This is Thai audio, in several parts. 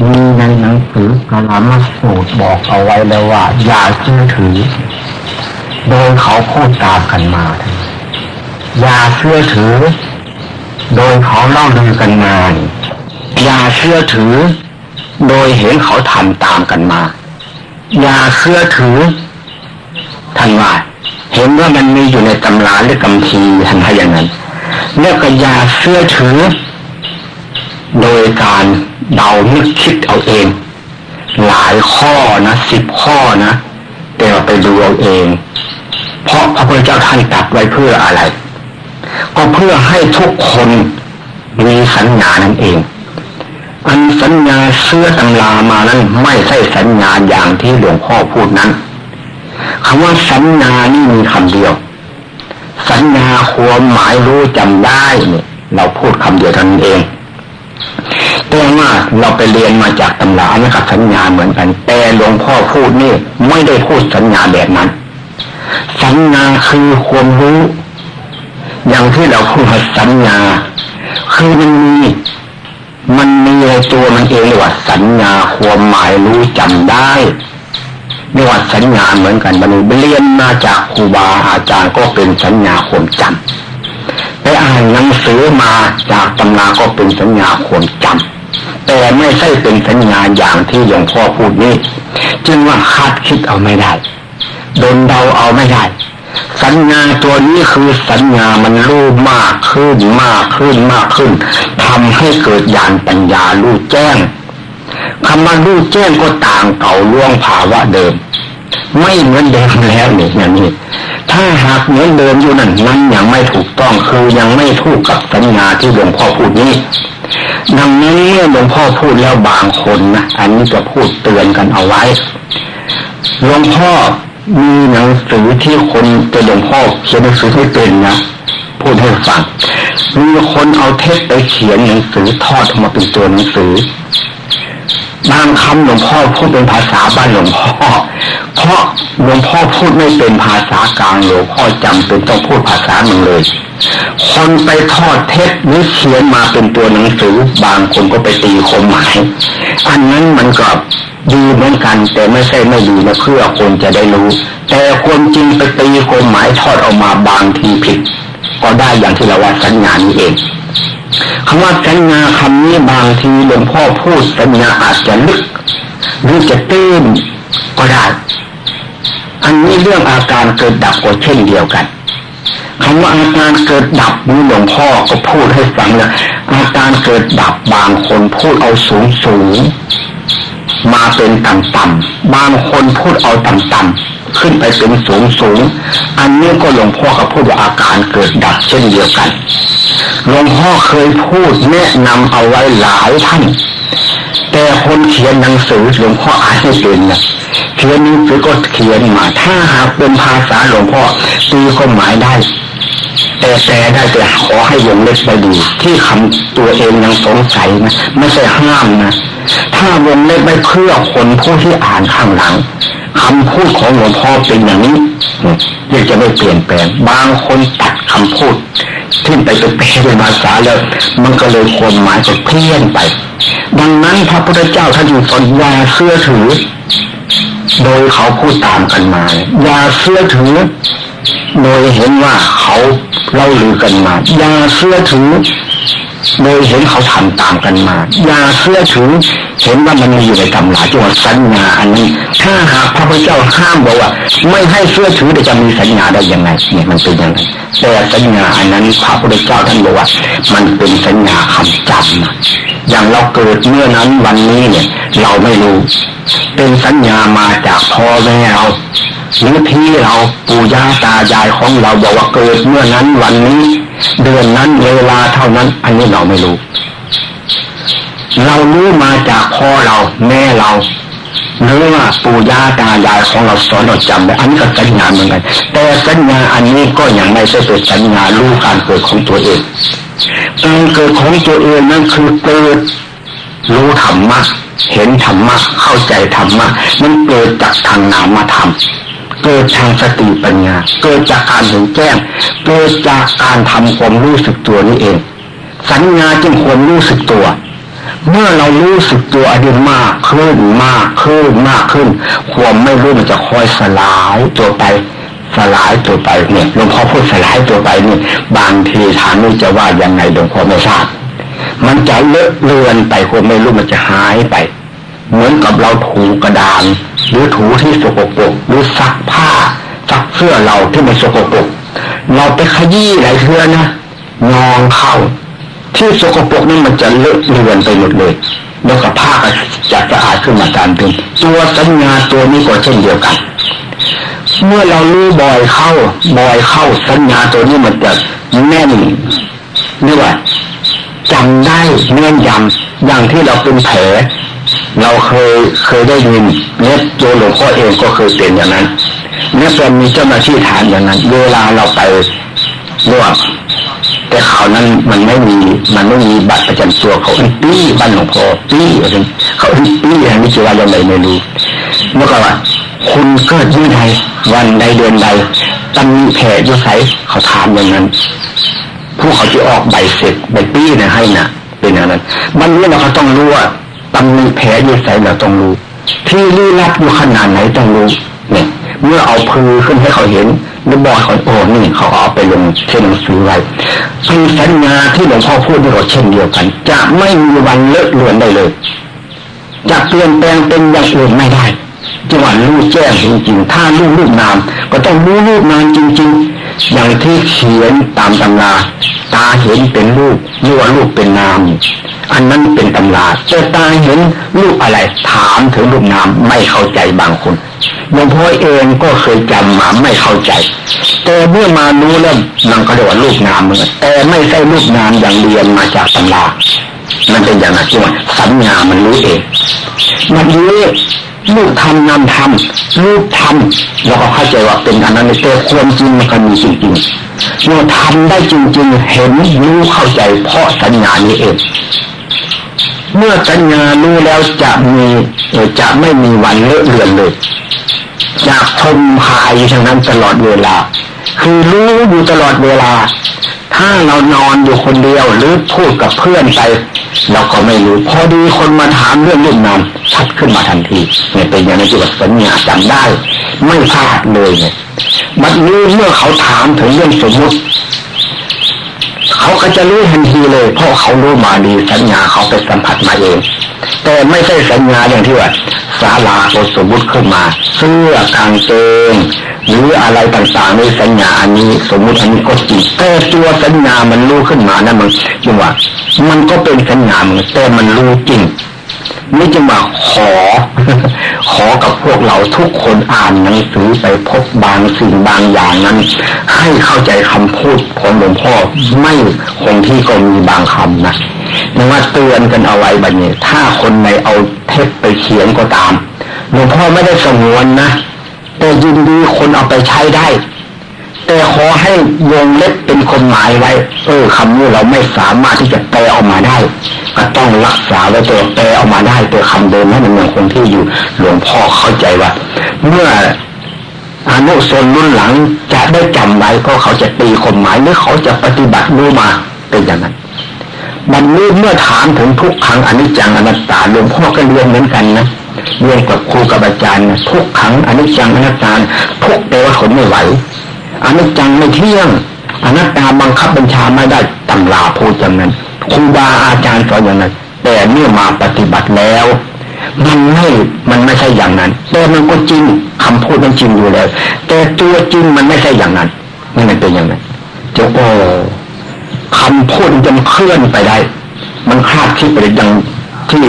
มีในหนังสือกลามาสูตรบอกเอาไว้แล้วว่า อย่าเชื่อถือ โดยเขาพูดตามกันมา อย่าเชื่อถือ โดยเขาเล่าลือกันมา อย่าเชื่อถือ โดยเห็นเขาทำตามกันมา อย่าเชื่อถือท่านว่าเห็นว่ามันมีอยู่ในตำราหรือกำพีท่านให้อย่างนั้น แล้วก็อย่าเชื่อถือ โดยการ เดานึกคิดเอาเอง หลายข้อนะสิบข้อนะ แต่เราไปดูเอาเอง เพราะพระพุทธเจ้าท่านตัดไว้เพื่ออะไร ก็เพื่อให้ทุกคนมีสัญญานั่นเอง อันสัญญาเสื้อตำรามานั้นไม่ใช่สัญญาอย่างที่หลวงพ่อพูดนั้นคำว่าสัญญานี่มีคำเดียว สัญญาความหมายรู้จำได้เนี่ยเราพูดคำเดียวเท่านั้นเอง แต่ว่าเราไปเรียนมาจากตำรานะครับสัญญาเหมือนกัน แต่หลวงพ่อพูดนี่ไม่ได้พูดสัญญาแบบนั้น สัญญาคือความรู้ อย่างที่เราพูดสัญญา คือมันมีมันมีในตัวมันเองเลยว่าสัญญาความหมายรู้จำได้เรียกว่าสัญญาเหมือนกันบรรลุเรียนมาจากครูบาอาจารย์ก็เป็นสัญญาความจำไปอ่านหนังสือมาจากตำราก็เป็นสัญญาความจำ แต่ไม่ใช่เป็นสัญญาอย่างที่หลวงพ่อพูดนี้ จึงว่าคาดคิดเอาไม่ได้โดนเดาเอาไม่ได้ สัญญาตัวนี้คือสัญญามันรู้มากขึ้นมากขึ้นมากขึ้นทำให้เกิดญาณปัญญารู้แจ้งคำว่ารู้แจ้งก็ต่างเก่าล่วงภาวะเดิม ไม่เหมือนเดิมแล้วนี่อย่างนี้ถ้าหากเหมือนเดิมอยู่นั่นนั้นยังไม่ถูกต้องคือยังไม่ถูกกับสัญญาที่หลวงพ่อพูดนี้ ดังนั้นเมื่อหลวงพ่อพูดแล้วบางคนนะอันนี้จะพูดเตือนกันเอาไว้หลวงพ่อมีหนังสือที่คนจะหลวงพ่อเขียนหนังสือไม่เป็นนะพูดให้ฟังมีคนเอาเทปไปเขียนหนังสือทอดออกมาเป็นตัวหนังสือ บางคำหลวงพ่อพูดเป็นภาษาบ้านหลวงพ่อ เพราะหลวงพ่อพูดไม่เป็นภาษากลางหลวงพ่อจำเป็นต้องพูดภาษาหนึ่งเลย คนไปทอดเทปหรือเขียนมาเป็นตัวหนังสือบางคนก็ไปตีความหมาย อันนั้นมันก็ดีเหมือนกัน แต่ไม่ใช่ไม่ดีนะเพื่อคนจะได้รู้ แต่คนจริงไปตีความหมายทอดออกมาบางทีผิด ก็ได้อย่างที่เราว่าสัญญานี้เอง คำว่าสัญญาคำนี้บางทีหลวงพ่อพูดสัญญาอาจจะลึกหรือจะตื้นก็ได้ อันนี้เรื่องอาการเกิดดับก็เช่นเดียวกันคำว่าอาการเกิดดับนี้หลวงพ่อก็พูดให้ฟังเลยอาการเกิดดับบางคนพูดเอาสูงสูงมาเป็นต่ำๆบางคนพูดเอาต่ำๆขึ้นไปเป็นสูงสูง อันนี้ก็หลวงพ่อเขาพูดว่าอาการเกิดดับเช่นเดียวกัน หลวงพ่อเคยพูดแนะนำเอาไว้หลายท่าน แต่คนเขียนหนังสือหลวงพ่ออ่านไม่เป็นนะเขียนหนังสือก็เขียนมาถ้าหากเป็นภาษาหลวงพ่อตีก็หมายได้ แต่แต่ได้แต่ขอให้วงเล็บไปดูที่คำตัวเองยังสงสัยนะไม่ใช่ห้ามนะถ้าวงเล็บไปเพื่อคนผู้ที่อ่านข้างหลังคำพูดของหลวงพ่อเป็นอย่างนี้ยังจะไม่เปลี่ยนแปลง บางคนตัดคำพูด ทิ้งไปเป็นเป็นภาษาแล้ว มันก็เลยความหมายก็เพี้ยนไป ดังนั้นพระพุทธเจ้าท่านอยู่สอนยาเสื้อถือ โดยเขาพูดตามกันมายาเสื้อถือ โดยเห็นว่าเขาเล่าลือกันมายาเสื้อถือ โดยเห็นเขาทำตามกันมา อย่าเชื่อถือเห็นว่ามันมีอยู่ในตำราจังหวัดสัญญาอันนี้ ถ้าหากพระพุทธเจ้าห้ามบอกว่า ไม่ให้เชื่อถือจะมีสัญญาได้ยังไงเนี่ยมันเป็นยังไงแต่สัญญาอันนั้นพระพุทธเจ้าท่านบอกว่า มันเป็นสัญญาคำจำอย่างเราเกิดเมื่อนั้นวันนี้เนี่ย เราไม่รู้ เป็นสัญญามาจากพ่อแม่เราหรือพี่เราปู่ย่าตายายของเราบอกว่าเกิดเมื่อนั้นวันนี้ เดือนนั้นเวลาเท่านั้น อันนี้เราไม่รู้ เรารู้มาจากพ่อเราแม่เราหรือว่าปู่ย่าตายายของเราสอนเราจำได้อันนี้ก็สัญญาเหมือนกัน แต่สัญญาอันนี้ก็ยังไม่ใช่เป็นสัญญารู้การเกิดของตัวเองการเกิดของตัวเองนั่นคือเกิดรู้ธรรมะเห็นธรรมะเข้าใจธรรมะมันเกิดจากทางนามธรรม เกิดทางสติปัญญา เกิดจากการเห็นแจ้งเกิดจากการทำความรู้สึกตัวนี่เอง สัญญาจึงควรรู้สึกตัว เมื่อเรารู้สึกตัวอดีตมากขึ้นมากขึ้นมากขึ้น ความไม่รู้มันจะคอยสลายตัวไปสลายตัวไปเนี่ยหลวงพ่อพูดสลายตัวไปนี่บางทีถามนี่จะว่ายังไงหลวงพ่อไม่ทราบมันจะเลอะเลือนไปความไม่รู้มันจะหายไป เหมือนกับเราถูกระดาน หรือถูที่สกปรกหรือซักผ้าซักเสื้อเราที่มันสกปรกเราไปขยี้หลายเทือนะนองเข้า ที่สกปรกนี่มันจะเลอะเลือนไปหมดเลยแล้วก็ผ้าก็จะสะอาดขึ้นมาตามเดิมตัวสัญญาตัวนี้ก็เช่นเดียวกัน เมื่อเรารู้บ่อยเข้าบ่อยเข้าสัญญาตัวนี้มันจะแน่นนี่ว่าจำได้แน่นยำอย่างที่เราเป็นแผล เราเคยเคยได้ยินเนี่ยตัวหลวงพ่อเองก็เคยเป็นอย่างนั้นเนี่ยเป็นมีเจ้าหน้าที่ฐานอย่างนั้น เวลาเราไปนวดแต่เขานั้นมันไม่มีมันไม่มีบัตรประจำตัวเขาอันปี้บ้านหลวงพ่อปี้อะไรเขาอันปี้อะไรนี่จะว่ายังไงไม่รู้เมื่อก่อนคุณเกิดยี่ใดวันใดเดือนใดตำมีแผลยุ่ใสเขาถามอย่างนั้นผู้เขาจะออกใบเสร็จใบปี้นี่ยให้นะเป็นอย่างนั้นมันนี้เราก็ต้องรู้ว่า ตำมีแผลยุ่ใส่เราต้องรู้ ที่ลี้ลับอยู่ขนาดไหนต้องรู้เนี่ยเมื่อเอาพือขึ้นให้เขาเห็นหรือบอกเขาโอ้นี่เขาเอาไปลงเช่นหนังสือไว้เป็นสัญญาที่หลวงพ่อพูดด้วยเช่นเดียวกัน จะไม่มีวันเลอะเลือนได้เลยจะเปลี่ยนแปลงเป็นอย่างอื่นไม่ได้จังหวะรู้แจ้งจริงๆ ถ้ารู้รูปนาม ก็ต้องรู้รูปนามจริง ๆ อย่างที่เขียนตามตำราตาเห็นเป็นรูปรู้ว่ารูปเป็นนาม อันนั้นเป็นตำราแต่ตาเห็นรูปอะไรถามถึงรูปนามไม่เข้าใจบางคนหลวงพ่อเองก็เคยจำมาไม่เข้าใจ แต่เมื่อมารู้แล้วมันก็เรียกว่ารูปนามเหมือนแต่ไม่ใช่รูปนามอย่างเรียนมาจากตำรามันเป็นอย่างนั้นที่ว่าสัญญามันรู้เองมันรู้รูปทำนามทำรูปทำเราก็เข้าใจว่าเป็นอันนั้นแต่ความจริงมันก็มีจริงๆเราทำได้จริง ๆ เห็นรู้เข้าใจเพราะสัญญานี้เอง เมื่อสัญญารู้แล้วจะมีจะไม่มีวันเลอะเลือนเลยจากชมพายอยู่ทางนั้นตลอดเวลา คือรู้อยู่ตลอดเวลา ถ้าเรานอนอยู่คนเดียวหรือพูดกับเพื่อนไป เราก็ไม่รู้ พอดีคนมาถามเรื่องรูปนามชัดขึ้นมาทันทีเนี่ยเป็นอย่างนี้ที่ว่าสัญญาจำได้ ไม่พลาดเลยเนี่ยมันนี้เมื่อเขาถามถึงเรื่องสมมติ เขาก็จะรู้ทันทีเลย เพราะเขารู้มาดีสัญญาเขาไปสัมผัสมาเอง แต่ไม่ใช่สัญญาอย่างที่ว่าศาลาโอสมมุติขึ้นมา เสื้อกางเกงหรืออะไรต่างๆในสัญญาอันนี้สมมุติอันนี้ก็จริงแต่ตัวสัญญามันรู้ขึ้นมานั่นมันยังว่า มันก็เป็นสัญญาเหมือนแต่มันรู้จริงนี่จะมาขอ ขอกับพวกเราทุกคนอ่านหนังสือไปพบบางสิ่งบางอย่างนั้น ให้เข้าใจคำพูดของหลวงพ่อไม่คงที่ก็มีบางคำนะนึกว่าเตือนกันเอาไว้บัดนี้ถ้าคนในเอาเทปไปเขียนก็ตามหลวงพ่อไม่ได้สงวนนะแต่ยินดีคนเอาไปใช้ได้ แต่ขอให้วงเล็บเป็นคนหมายไว้ เออคำนี้เราไม่สามารถที่จะแปลออกมาได้ก็ต้องรักษาไว้ตัวแปลออกมาได้ตัวคำเดิมให้มันยังคงที่อยู่หลวงพ่อเข้าใจว่า เมื่ออนุสนรุ่นหลังจะได้จำไว้ก็เขาจะตีคนหมายหรือเขาจะปฏิบัติรู้มาเป็นอย่างนั้นมันนี้เมื่อถามถึงทุกครั้งอนิจจังอนัตตาหลวงพ่อก็เรียนเหมือนกันนะเรียนกับครูกับอาจารย์ทุกครั้งอนิจจังอนัตตาทุกแปลว่าทนไม่ไหว อนิจจังไม่เที่ยงอนัตตาบังคับบัญชาไม่ได้ตำราพูดอย่างนั้นครูบาอาจารย์สอนอย่างนั้น แต่เมื่อมาปฏิบัติแล้ว มันไม่มันไม่ใช่อย่างนั้น แต่มันก็จริงคำพูดมันจริงอยู่แล้ว แต่ตัวจริงมันไม่ใช่อย่างนั้นนี่มันเป็นอย่างนั้นเจ้าโอ้คำพูดมันเคลื่อนไปได้ มันคาดที่ไปยังที่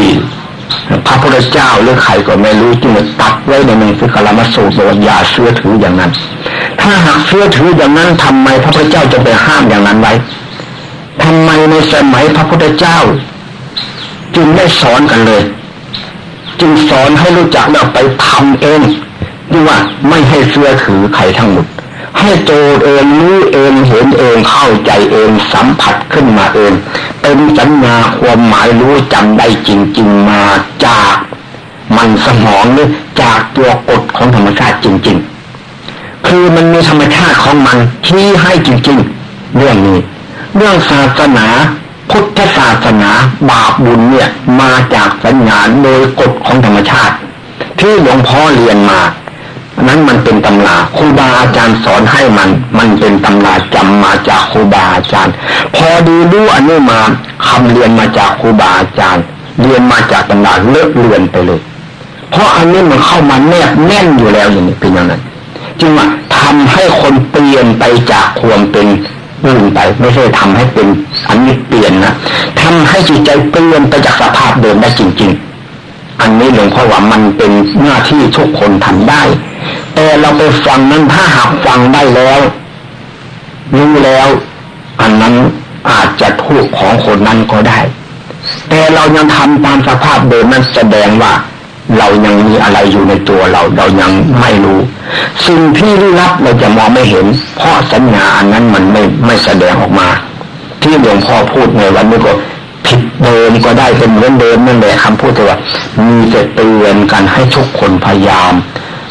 พระพุทธเจ้าหรือใครก็ไม่รู้จึงตัดไว้ในหนังสือกลามาสูตรว่าอย่าเชื่อถืออย่างนั้น ถ้าหากเชื่อถืออย่างนั้นทำไมพระพุทธเจ้าจะไปห้ามอย่างนั้นไว้ทำไมในสมัยพระพุทธเจ้า จึงได้สอนกันเลย จึงสอนให้รู้จักแล้วไปทำเองดีว่าไม่ให้เสื้อถือใครทั้งหมด ให้โจเองรู้เองเห็นเองเข้าใจเองสัมผัสขึ้นมาเอง เป็นสัญญาความหมายรู้จำได้จริง ๆมาจาก มันสมองหรือจากตัวกฎของธรรมชาติจริง ๆ คือมันมีธรรมชาติของมันที่ให้จริงๆ เรื่องนี้ เรื่องศาสนาพุทธศาสนาบาปบุญเนี่ยมาจากสัญญาณโดยกฎของธรรมชาติ ที่หลวงพ่อเรียนมา นั้นมันเป็นตำราครูบาอาจารย์สอนให้มัน มันเป็นตำราจำมาจากครูบาอาจารย์ พอดีรู้อันนี้มาคำเรียนมาจากครูบาอาจารย์ เรียนมาจากตำราเลิกเรียนไปเลย เพราะอันนี้มันเข้ามาแนบแน่นอยู่แล้วอย่างนี้เป็นอย่างนั้น จึงว่าทำให้คนเปลี่ยนไปจากความเป็นอื่นไป ไม่ใช่ทำให้เป็นอันนี้เปลี่ยนนะทำให้จิตใจเปลี่ยนไปจากสภาพเดิมได้จริง ๆ อันนี้หลวงพ่อว่ามันเป็นหน้าที่ทุกคนทำได้ แต่เราไปฟังนั้นถ้าหากฟังได้แล้วรู้แล้ว อันนั้นอาจจะถูกของคนนั้นก็ได้ แต่เรายังทำตามสภาพเดิมนั้นแสดงว่า เรายังมีอะไรอยู่ในตัวเราเรายังไม่รู้ สิ่งที่ลี้ลับเราจะมองไม่เห็น เพราะสัญญาอันนั้นมันไม่ไม่แสดงออกมา ที่หลวงพ่อพูดในวันนี้ก็ผิดเดิมก็ได้เป็นเหมือนเดิมนั่นแหละคำพูดที่ว่า มีแต่เตือนกันให้ทุกคนพยายาม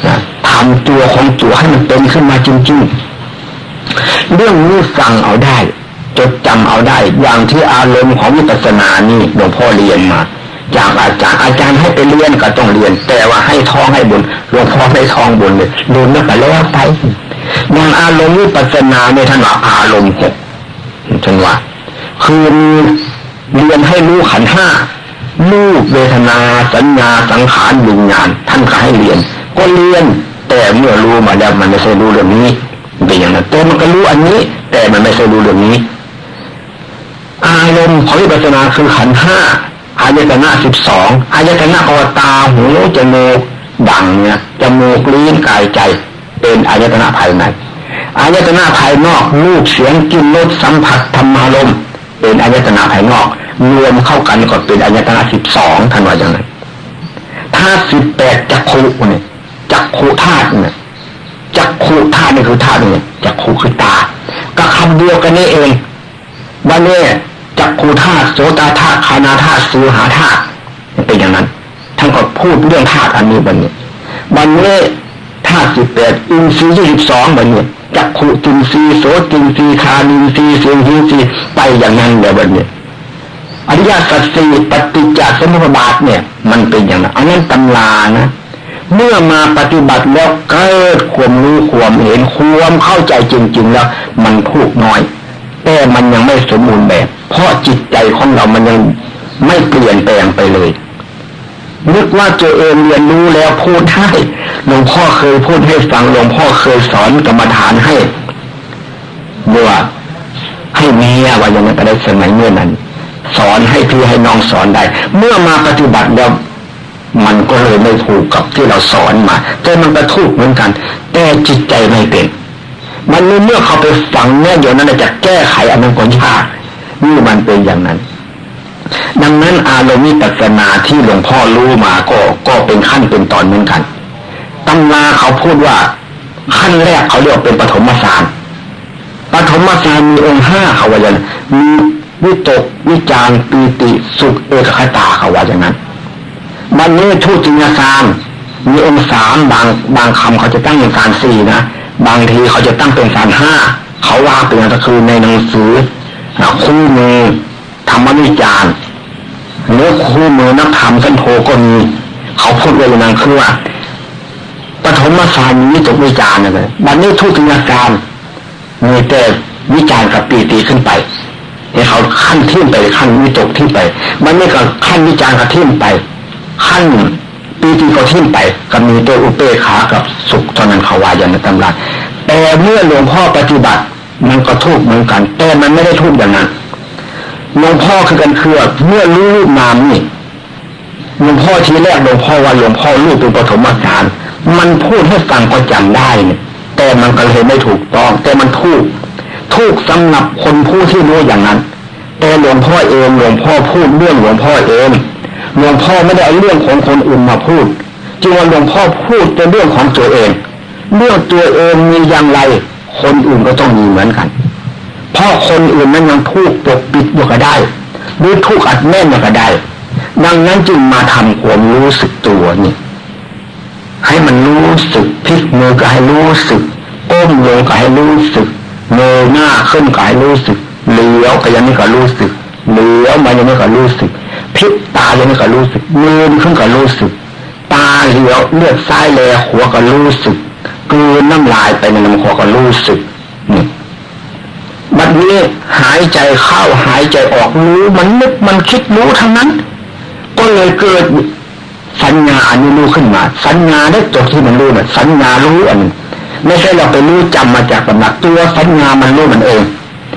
นะทำตัวของตัวให้มันเป็นขึ้นมาจริงๆ เรื่องนี้ฟังเอาได้จดจำเอาได้ อย่างที่อารมณ์ของวิปัสสนานี่หลวงพ่อเรียนมา จากอาจารย์อาจารย์ให้ไปเรียนก็ต้องเรียน แต่ว่าให้ท้องให้บุญหลวงพ่อให้ท้องบุญเลยเรียนแล้วก็แล้วไปอย่างอารมณ์วิปัสนาในท่านว่าอารมณ์หกท่านว่าคือเรียนให้รู้ขันห้ารูปเวทนาสัญญาสังขารวิญญาณท่านก็ให้เรียน ก็เรียน แต่เมื่อรู้มาแล้วมันไม่ใช่รู้เรื่องนี้เป็นอย่างนั้นแต่มันก็รู้อันนี้ แต่มันไม่ใช่รู้เรื่องนี้ อารมณ์ของวิปัสนาคือขันห้า อายตนะสิบสองอายตนะอวตาหูจมูกดังเนี่ยจมูกลิ้นกายใจ เป็นอายตนะภายในอายตนะภายนอกรูปเสียงกลิ่นรสสัมผัสธรรมารมเป็นอายตนะภายนอกรวมเข้ากันก็เป็นอายตนะสิบสองท่านว่าอย่างไรธาตุสิบแปดจักขุเนี่ยจักขุธาตุเนี่ยจักขุธาตุนี่คือธาตุเนี่ยจักขุคือตา ก็คำเดียวกันนี่เองวันนี้ จักขูธาตุโสตาธาตุคานาธาตุสูหาธาตุเป็นอย่างนั้นท่านก็พูดเรื่องธาตุอันนี้บันนี้บันนี้ธาตุสิบแปดอินทรีย์ยี่สิบสองบันนี้จักขุจินทรีย์โสจินทรีย์คานินทรีย์เสียงหินทรีย์ไปอย่างนั้นเดี๋ยวบันนี้อริยสัจสี่ปฏิจจสมุปบาทเนี่ย มันเป็นอย่างนั้นอันนั้นตำลานะเมื่อมาปฏิบัติแล้วเกิดความรู้ความเห็นความเข้าใจจริง ๆ แล้ว มันถูกน้อย แต่มันยังไม่สมบูรณ์แบบ เพราะจิตใจของเรามันยังไม่เปลี่ยนแปลงไปเลยนึกว่าตัวเองเรียนรู้แล้วพูดให้หลวงพ่อเคยพูดให้ฟังหลวงพ่อเคยสอนกรรมฐานให้เมื่อให้เมียว่าอย่างนั้นก็ได้สมัยเมื่อนั้น สอนให้พี่ให้น้องสอนได้ เมื่อมาปฏิบัติแล้วมันก็เลยไม่ถูกกับที่เราสอนมาแต่มันก็ถูกเหมือนกัน แต่จิตใจไม่เป็น มันเมื่อเขาไปฝังเนี่ยเดี๋ยวนั้นจะแก้ไขอันนั้นก็ยานี่มันเป็นอย่างนั้น ดังนั้นอารมณ์ปัสนาที่หลวงพ่อรู้มาก็ก็เป็นขั้นเป็นตอนเหมือนกันตำราเขาพูดว่า ขั้นแรกเขาเรียกเป็นปฐมฌานปฐมฌานมีองค์ห้าเขาว่าอย่างมีวิตกวิจารปีติสุขเอกคตาเขาว่าอย่างนั้นบันนี้ทุติยฌานมีองค์สามบางบางคำเขาจะตั้งเป็นฌานสี่นะ บางทีเขาจะตั้งเป็นสารห้าเขาว่าเป็นก็คือในหนังสือคู่มือธรรมวิจารเนื้อคู่มือนักธรรมกันโทก็มีเขาพูดไว้อย่นั้นคือว่าปฐมสารมีตกวิจารณ์นะเลยบัดนี้ทุกติยการมีแต่วิจารณ์กับปีติขึ้นไปให้เขาขั้นทิ้มไปขั้นวิตกทิ้มไป มันไม่ก็ขั้นวิจารณ์กับทิ้มไป ขั้น ปีติก็ทิ้มไปก็มีตัวอุเปขากับสุขเท่านั้นเขาว่าอย่างในตำราแต่เมื่อหลวงพ่อปฏิบัติ มันก็ทุกเหมือนกัน แต่มันไม่ได้ทุกอย่างนั้นหลวงพ่อคือกันคือเมื่อรู้รูปนามนี่หลวงพ่อทีแรกหลวงพ่อว่าหลวงพ่อรูปเป็นปฐมฌานมันพูดให้ฟังก็จำได้เนี่ยแต่มันก็เลยไม่ถูกต้อง แต่มันทุกทุกสำหรับคนผู้ที่รู้อย่างนั้น แต่หลวงพ่อเองหลวงพ่อพูดเรื่องหลวงพ่อเอง หลวงพ่อไม่ได้เอาเรื่องของคนอื่นมาพูดจึงว่าหลวงพ่อพูดเป็นเรื่องของตัวเองเรื่องตัวเองมีอย่างไร คนอื่นก็ต้องมีเหมือนกัน เพราะคนอื่นนั้นยังทุกปกปิดอยู่ก็ได้หรือทุกอัดแน่นก็ได้ ดังนั้นจึงมาทำความรู้สึกตัวนี่ให้มันรู้สึกพลิกมือก็ให้รู้สึกก้มลงก็ให้รู้สึกเงยหน้าขึ้นก็ให้รู้สึกเลี้ยวก็ยังนี่ก็รู้สึกเหลือมายังไม่ก็รู้สึก พิษตายังไม่ก็รู้สึกมือขึ้นก็รู้สึก ตาเหลียวเลือดซ้ายแลหัวก็รู้สึกกลืนน้ำลายไปในลำคอก็รู้สึกนี่บัดนี้หายใจเข้าหายใจออกรู้มันนึกมันคิดรู้ทั้งนั้น ก็เลยเกิดสัญญาอันนี้รู้ขึ้นมา สัญญาได้จบที่มันรู้เนี่ยสัญญารู้อันไม่ใช่เราไปรู้จำมาจากตำนักตัวสัญญามันรู้มันเอง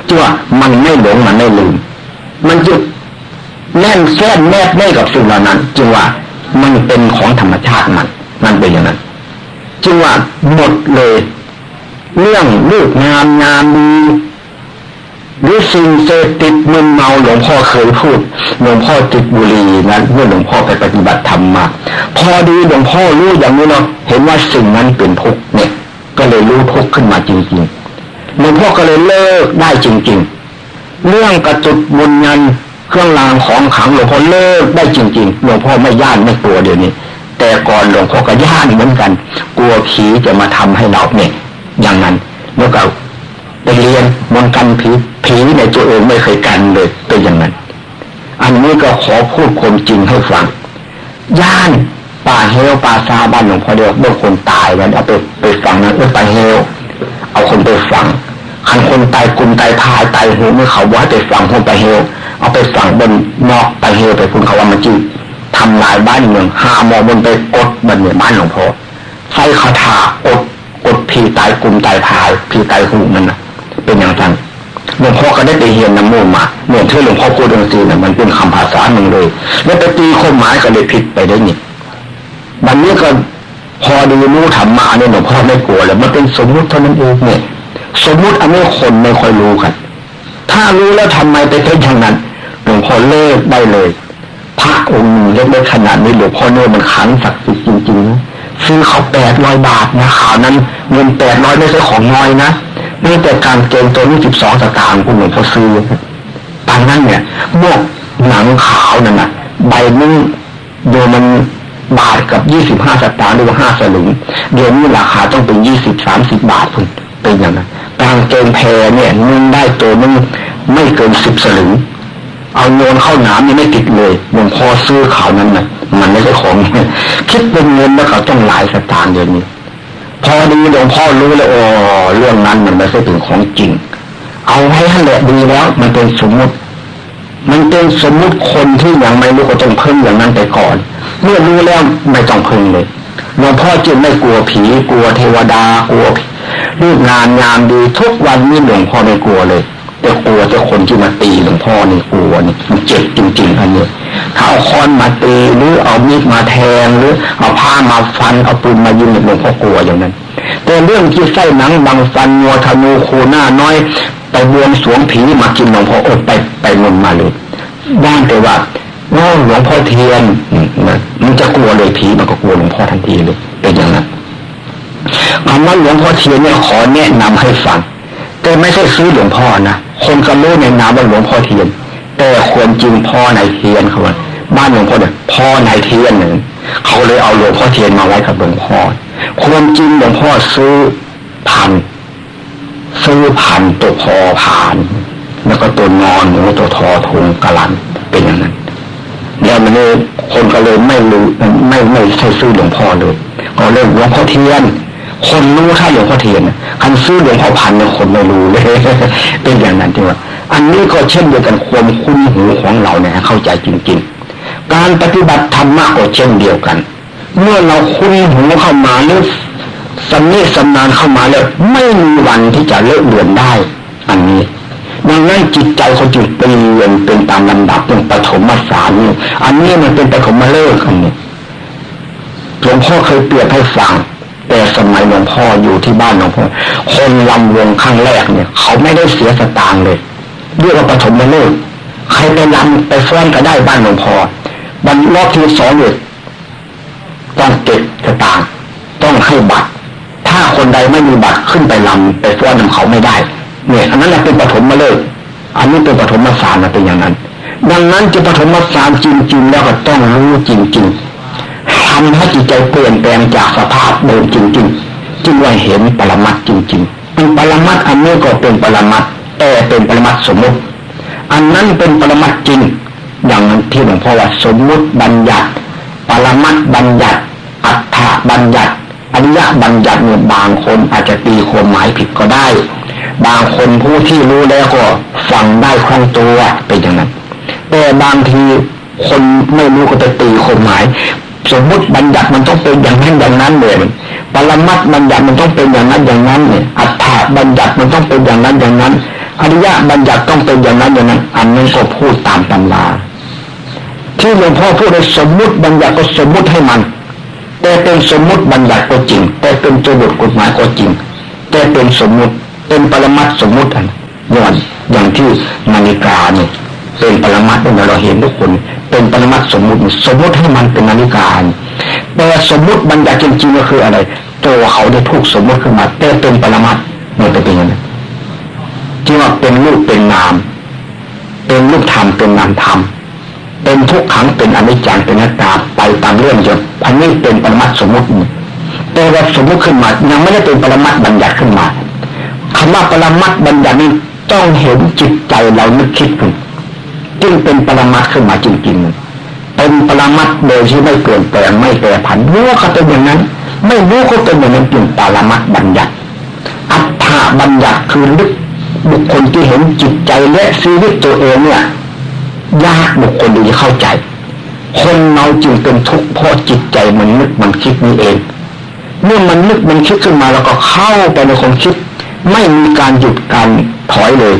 จีว่ามันไม่หลงมันไม่ลืม มันจึง แน่นแฟ้นแนบแน่กับสิ่งเหล่านั้น จึงว่ามันเป็นของธรรมชาติมันมันเป็นอย่างนั้น จึงว่าหมดเลย เรื่องลูกงามงามดีหรือสิ่งเสพติดมึนเมาหลวงพ่อเคยพูดหลวงพ่อติดบุหรี่นั้นเมื่อหลวงพ่อไปปฏิบัติธรรมมา พอดีหลวงพ่อรู้อย่างนี้เนาะเห็นว่าสิ่งนั้นเป็นทุกข์เนี่ย ก็เลยรู้ทุกข์ขึ้นมาจริงๆหลวงพ่อก็เลยเลิกได้จริง ๆ เรื่องกระจุดบุญยัน เครื่องรางของขังหลวงพ่อเลิกได้จริงๆหลวงพ่อไม่ย่านไม่กลัวเดี๋ยวนี้ แต่ก่อนหลวงพ่อก็ย่านเหมือนกัน กลัวผีจะมาทำให้เราเนี่ย อย่างนั้นแล้วก็ไปเรียนมนกันผีผีในตัวเองไม่เคยกันเลยเป็นอย่างนั้น อันนี้ก็ขอพูดความจริงให้ฟังย่านป่าเฮลป่าซาบ้านหลวงพ่อเดียวเมื่อคนตายกันเอาไปไปฝังนั้นเออป่าเฮลเอาคนไปฝังคันคนตายกลุ่มตายพายตายหูเมื่อเขาว่าไปฝังคนไปเฮล เอาไปฝังบนนอกไปเฮลไปคุณเขาว่ามันจีทำลายบ้านเมืองหาหมอบนไปกดบนเนี่ยบ้านหลวงพ่อไฟคาถาอดอดผีตายกลุ่มตายพายผีตายหูมันนะเป็นอย่างนั้นหลวงพ่อก็ได้ไปเฮียนน้ำมูลมาเหมือนที่หลวงพ่อพูดดนตรีนะมันเป็นคำภาษาหนึ่งเลย แล้วไปตีความหมายก็เลยผิดไปได้นี่บันนี้ก็พอดีรู้ธรรมะเนี่ยหลวงพ่อไม่กลัวแล้วมันเป็นสมมุติเท่านั้นเองเนี่ย สมมุติอันนี้คนไม่ค่อยรู้กัน ถ้ารู้แล้วทำไมไปเป็นอย่างนั้นหลวงพ่อเลิกได้เลย พระองค์เล็กๆขนาดนี้หลวงพ่อเนี่ยมันขังศักดิ์สิทธิ์จริงๆซื้อเขาแปดร้อยบาทนะข่าวนั้นเงินแปดร้อยไม่ใช่ของน้อยนะนี่แต่การเกณฑ์ตัวนี้สิบสองสตางค์คุณหลวงพ่อซื้อตอนนั้นเนี่ยพวกหนังขาวนั่นน่ะใบนึงโดยมันบาทกับยี่สิบห้าสตางค์หรือว่าห้าสลึงเดี๋ยวนี้ราคาต้องเป็นยี่สิบสามสิบบาทคุณ เป็นอย่างนั้นการเกณฑ์แพเนี่ยนึ่งได้ตัวนึงไม่เกินสิบสลึง เอาโยนเข้าน้ำนี่ไม่ติดเลยหลวงพ่อซื้อข่าวนั้นนะมันไม่ใช่ของคิดเป็นเงินแล้วเขาต้องหลายสตางค์เดี๋ยวนี้ พอดีหลวงพ่อรู้แล้วโอ้เรื่องนั้นมันไม่ใช่เป็นของจริง เอาให้ท่านแหละดีแล้วมันเป็นสมมุติมันเป็นสมมุติคนที่ยังไม่รู้ก็ต้องเพิ่มอย่างนั้นไปก่อน เมื่อรู้แล้วไม่ต้องเพิ่มเลยหลวงพ่อจึงไม่กลัวผี กลัวเทวดากลัว รูปงานงามดีทุกวันนี้หลวงพ่อไม่กลัวเลย แต่กลัวแต่คนที่มาตีหลวงพ่อนี่กลัวนี่มันเจ็บจริงๆอันนี้ถ้าเอาค้อนมาตีหรือเอามีดมาแทงหรือเอาผ้ามาฟันเอาปืนมายิงหลวงพ่อกลัวอย่างนั้น แต่เรื่องที่ไส้หนังบางฟันงัวธนูโคหน้าน้อยไปบวงสวงผีมากินหลวงพ่ออดไปไปงนมาเลยด้านแต่ว่าว่าหลวงพ่อเทียนมันจะกลัวเลยผีมันก็กลัวหลวงพ่อทันทีเลยเป็นอย่างนั้น คำว่าหลวงพ่อเทียนเนี่ยขอแนะนำให้ฟัง แต่ไม่ใช่ซื้อหลวงพ่อนะคนก็รู้ในนามว่าหลวงพ่อเทียน แต่ควรจริงพ่อนายเทียนเขาว่าบ้านหลวงพ่อเนี่ยพ่อนายเทียนหนึ่งเขาเลยเอาหลวงพ่อเทียนมาไว้กับหลวงพ่อควรจริงหลวงพ่อซื้อพันซื้อพันตัวพอผ่าน แล้วก็ตัวนอนหนูตัวทอทงกะลันเป็นอย่างนั้นแล้วมันเลยคนก็เลยไม่รู้ไม่ไม่ใช่ซื้อหลวงพ่อเลยก็เรียกหลวงพ่อเทียน คนรู้ถ้าหลวงพ่อเทียนคันซื้อหลวงพ่อพันเนี่ยคนไม่รู้เลยเป็นอย่างนั้นที่ว่าอันนี้ก็เช่นเดียวกันความคุ้นหูของเราเนี่ยเข้าใจจริง ๆ การปฏิบัติธรรมะก็เช่นเดียวกัน เมื่อเราคุ้นหูเข้ามาหรือสำนีสำนานเข้ามาแล้วไม่มีวันที่จะเลิกเลือนได้ อันนี้ดังนั้นจิตใจเขาจึงเปลี่ยนเป็นตามลำดับเป็นปฐมสารนี่อันนี้มันเป็นปฐมเลิกอันนี้หลวงพ่อเคยเปรียบให้ฟัง แต่สมัยหลวงพ่ออยู่ที่บ้านหลวงพ่อคนลำวงครั้งแรกเนี่ย เขาไม่ได้เสียสตางค์เลยเรียกว่าปฐมฤกษ์ใครไปลำไปฟ้อนก็ได้บ้านหลวงพ่อบันรอบที่สองเลยต้องเก็บสตางค์ต้องให้บัตร ถ้าคนใดไม่มีบัตรขึ้นไปลำไปฟ้อนของเขาไม่ได้ เนี่ย อันนั้นแหละเป็นปฐมฤกษ์อันนี้เป็นปฐมสารนะเป็นอย่างนั้น ดังนั้นจะปฐมสารจริง ๆ แล้วก็ต้องรู้จริง ๆ ทำให้จิตใจเปลี่ยนแปลงจากสภาพเดิมจริง ๆ จึงว่าเห็นปรมัตจริงๆอันปรมัตอันนี้ก็เป็นปรมัตแต่เป็นปรมัตสมมุติ อันนั้นเป็นปรมัตจริง อย่างที่หลวงพ่อว่าสมมุติบัญญัติปรมัตบัญญัติอัฏฐบัญญัติอริยบัญญัติเนี่ยบางคนอาจจะตีความหมายผิดก็ได้ บางคนผู้ที่รู้แล้วก็ฟังได้คล่องตัวเป็นอย่างนั้น แต่บางทีคนไม่รู้ก็จะตีความหมาย สมมุติบัญญัติมันต้องเป็นอย่างนั้นอย่างนั้นเลยปรมัตบัญญัติมันต้องเป็นอย่างนั้นอย่างนั้นเนี่ยอัฏฐบัญญัติมันต้องเป็นอย่างนั้นอย่างนั้น อริยะบัญญัติต้องเป็นอย่างนั้นอย่างนั้น อันนั้นก็พูดตามตำราที่หลวงพ่อพูดในสมมุติบัญญัติก็สมมุติให้มัน แต่เป็นสมมุติบัญญัติก็จริง แต่เป็นตัวบทกฎหมายก็จริง แต่เป็นสมมุติเป็นปรมัตสมมุติอันย้อนอย่างที่นาฬิกาเนี่ย เป็นปรมัตเนี่ยเราเห็นทุกคนเป็นปรมัตสมมุติสมมุติให้มันเป็นนาฬิกาแต่สมมุติบัญญัติจริงๆก็คืออะไร ตัวเขาได้ถูกสมมุติขึ้นมาแต่เป็นปรมัตมันเป็นอย่างนั้นที่ว่าเป็นรูปเป็นนาม เป็นรูปธรรมเป็นนามธรรมเป็นทุกขังเป็นอนิจจังเป็นนัตตาไปตามเรื่องจนอันนี้เป็นปรมัตสมมติแต่ว่าสมมติขึ้นมายังไม่ได้เป็นปรมัตบัญญัติขึ้นมาคำว่าปรมัตบัญญัตินี้ต้องเห็นจิตใจเรานึกคิดขึ้น จึงเป็นปรมัตขึ้นมาจริงๆ เป็นปรมัตโดยที่ไม่เปลี่ยนแปลงไม่แปรผันรู้เขาเป็นอย่างนั้น ไม่รู้เขาเป็นอย่างนั้นจึงปรมัตบัญญัติ อัตถบัญญัติคือลึกบุคคลที่เห็นจิตใจและชีวิตตัวเองเนี่ยยากบุคคลที่จะเข้าใจ คนเราจึงเป็นทุกข์เพราะจิตใจมันนึกมันคิดนี่เอง เมื่อมันนึกมันคิดขึ้นมาแล้วก็เข้าไปในความคิด ไม่มีการหยุดการถอยเลย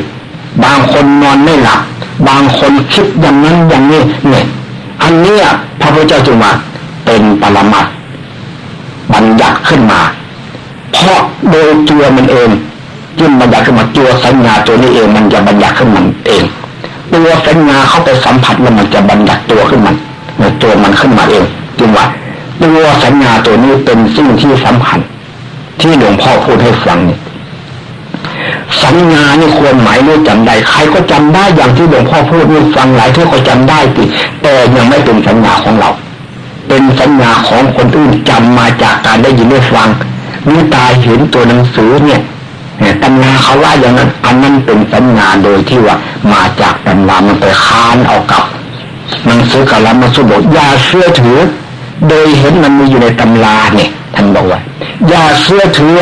บางคนนอนไม่หลับ บางคนคิดอย่างนั้นอย่างนี้เนี่ยอันนี้พระพุทธเจ้าจึงว่าเป็นปรมัตบัญญัติขึ้นมา เพราะโดยตัวมันเองจึงบัญญัติขึ้นมาตัวสัญญาตัวนี้เองมันจะบัญญัติขึ้นมันเอง ตัวสัญญาเข้าไปสัมผัสแล้วมันจะบัญญัติตัวขึ้นมาตัวมันขึ้นมาเองจึงว่าตัวสัญญาตัวนี้เป็นสิ่งที่สำคัญที่หลวงพ่อพูดให้ฟังเนี่ย สัญญานี่ควรหมายรู้จำได้ ใครก็จำได้อย่างที่หลวงพ่อพูดนี่ฟังหลายที่เขาจาได้ติแต่ยังไม่เป็นสัญญาของเรา เป็นสัญญาของคนอื่นจำมาจากการได้ยินได้ฟังนี่ตาเห็นตัวหนังสือเนี่ยตำราเขาว่าอย่างนั้นอันนั้นเป็นสัญญาโดยที่ว่ามาจากตำรามันไปค้านเอากับหนังสือกะลามาสุบทอย่าเชื่อถือ โดยเห็นมันมีอยู่ในตำราเนี่ย ท่านบอกว่าอย่าเชื่อถือ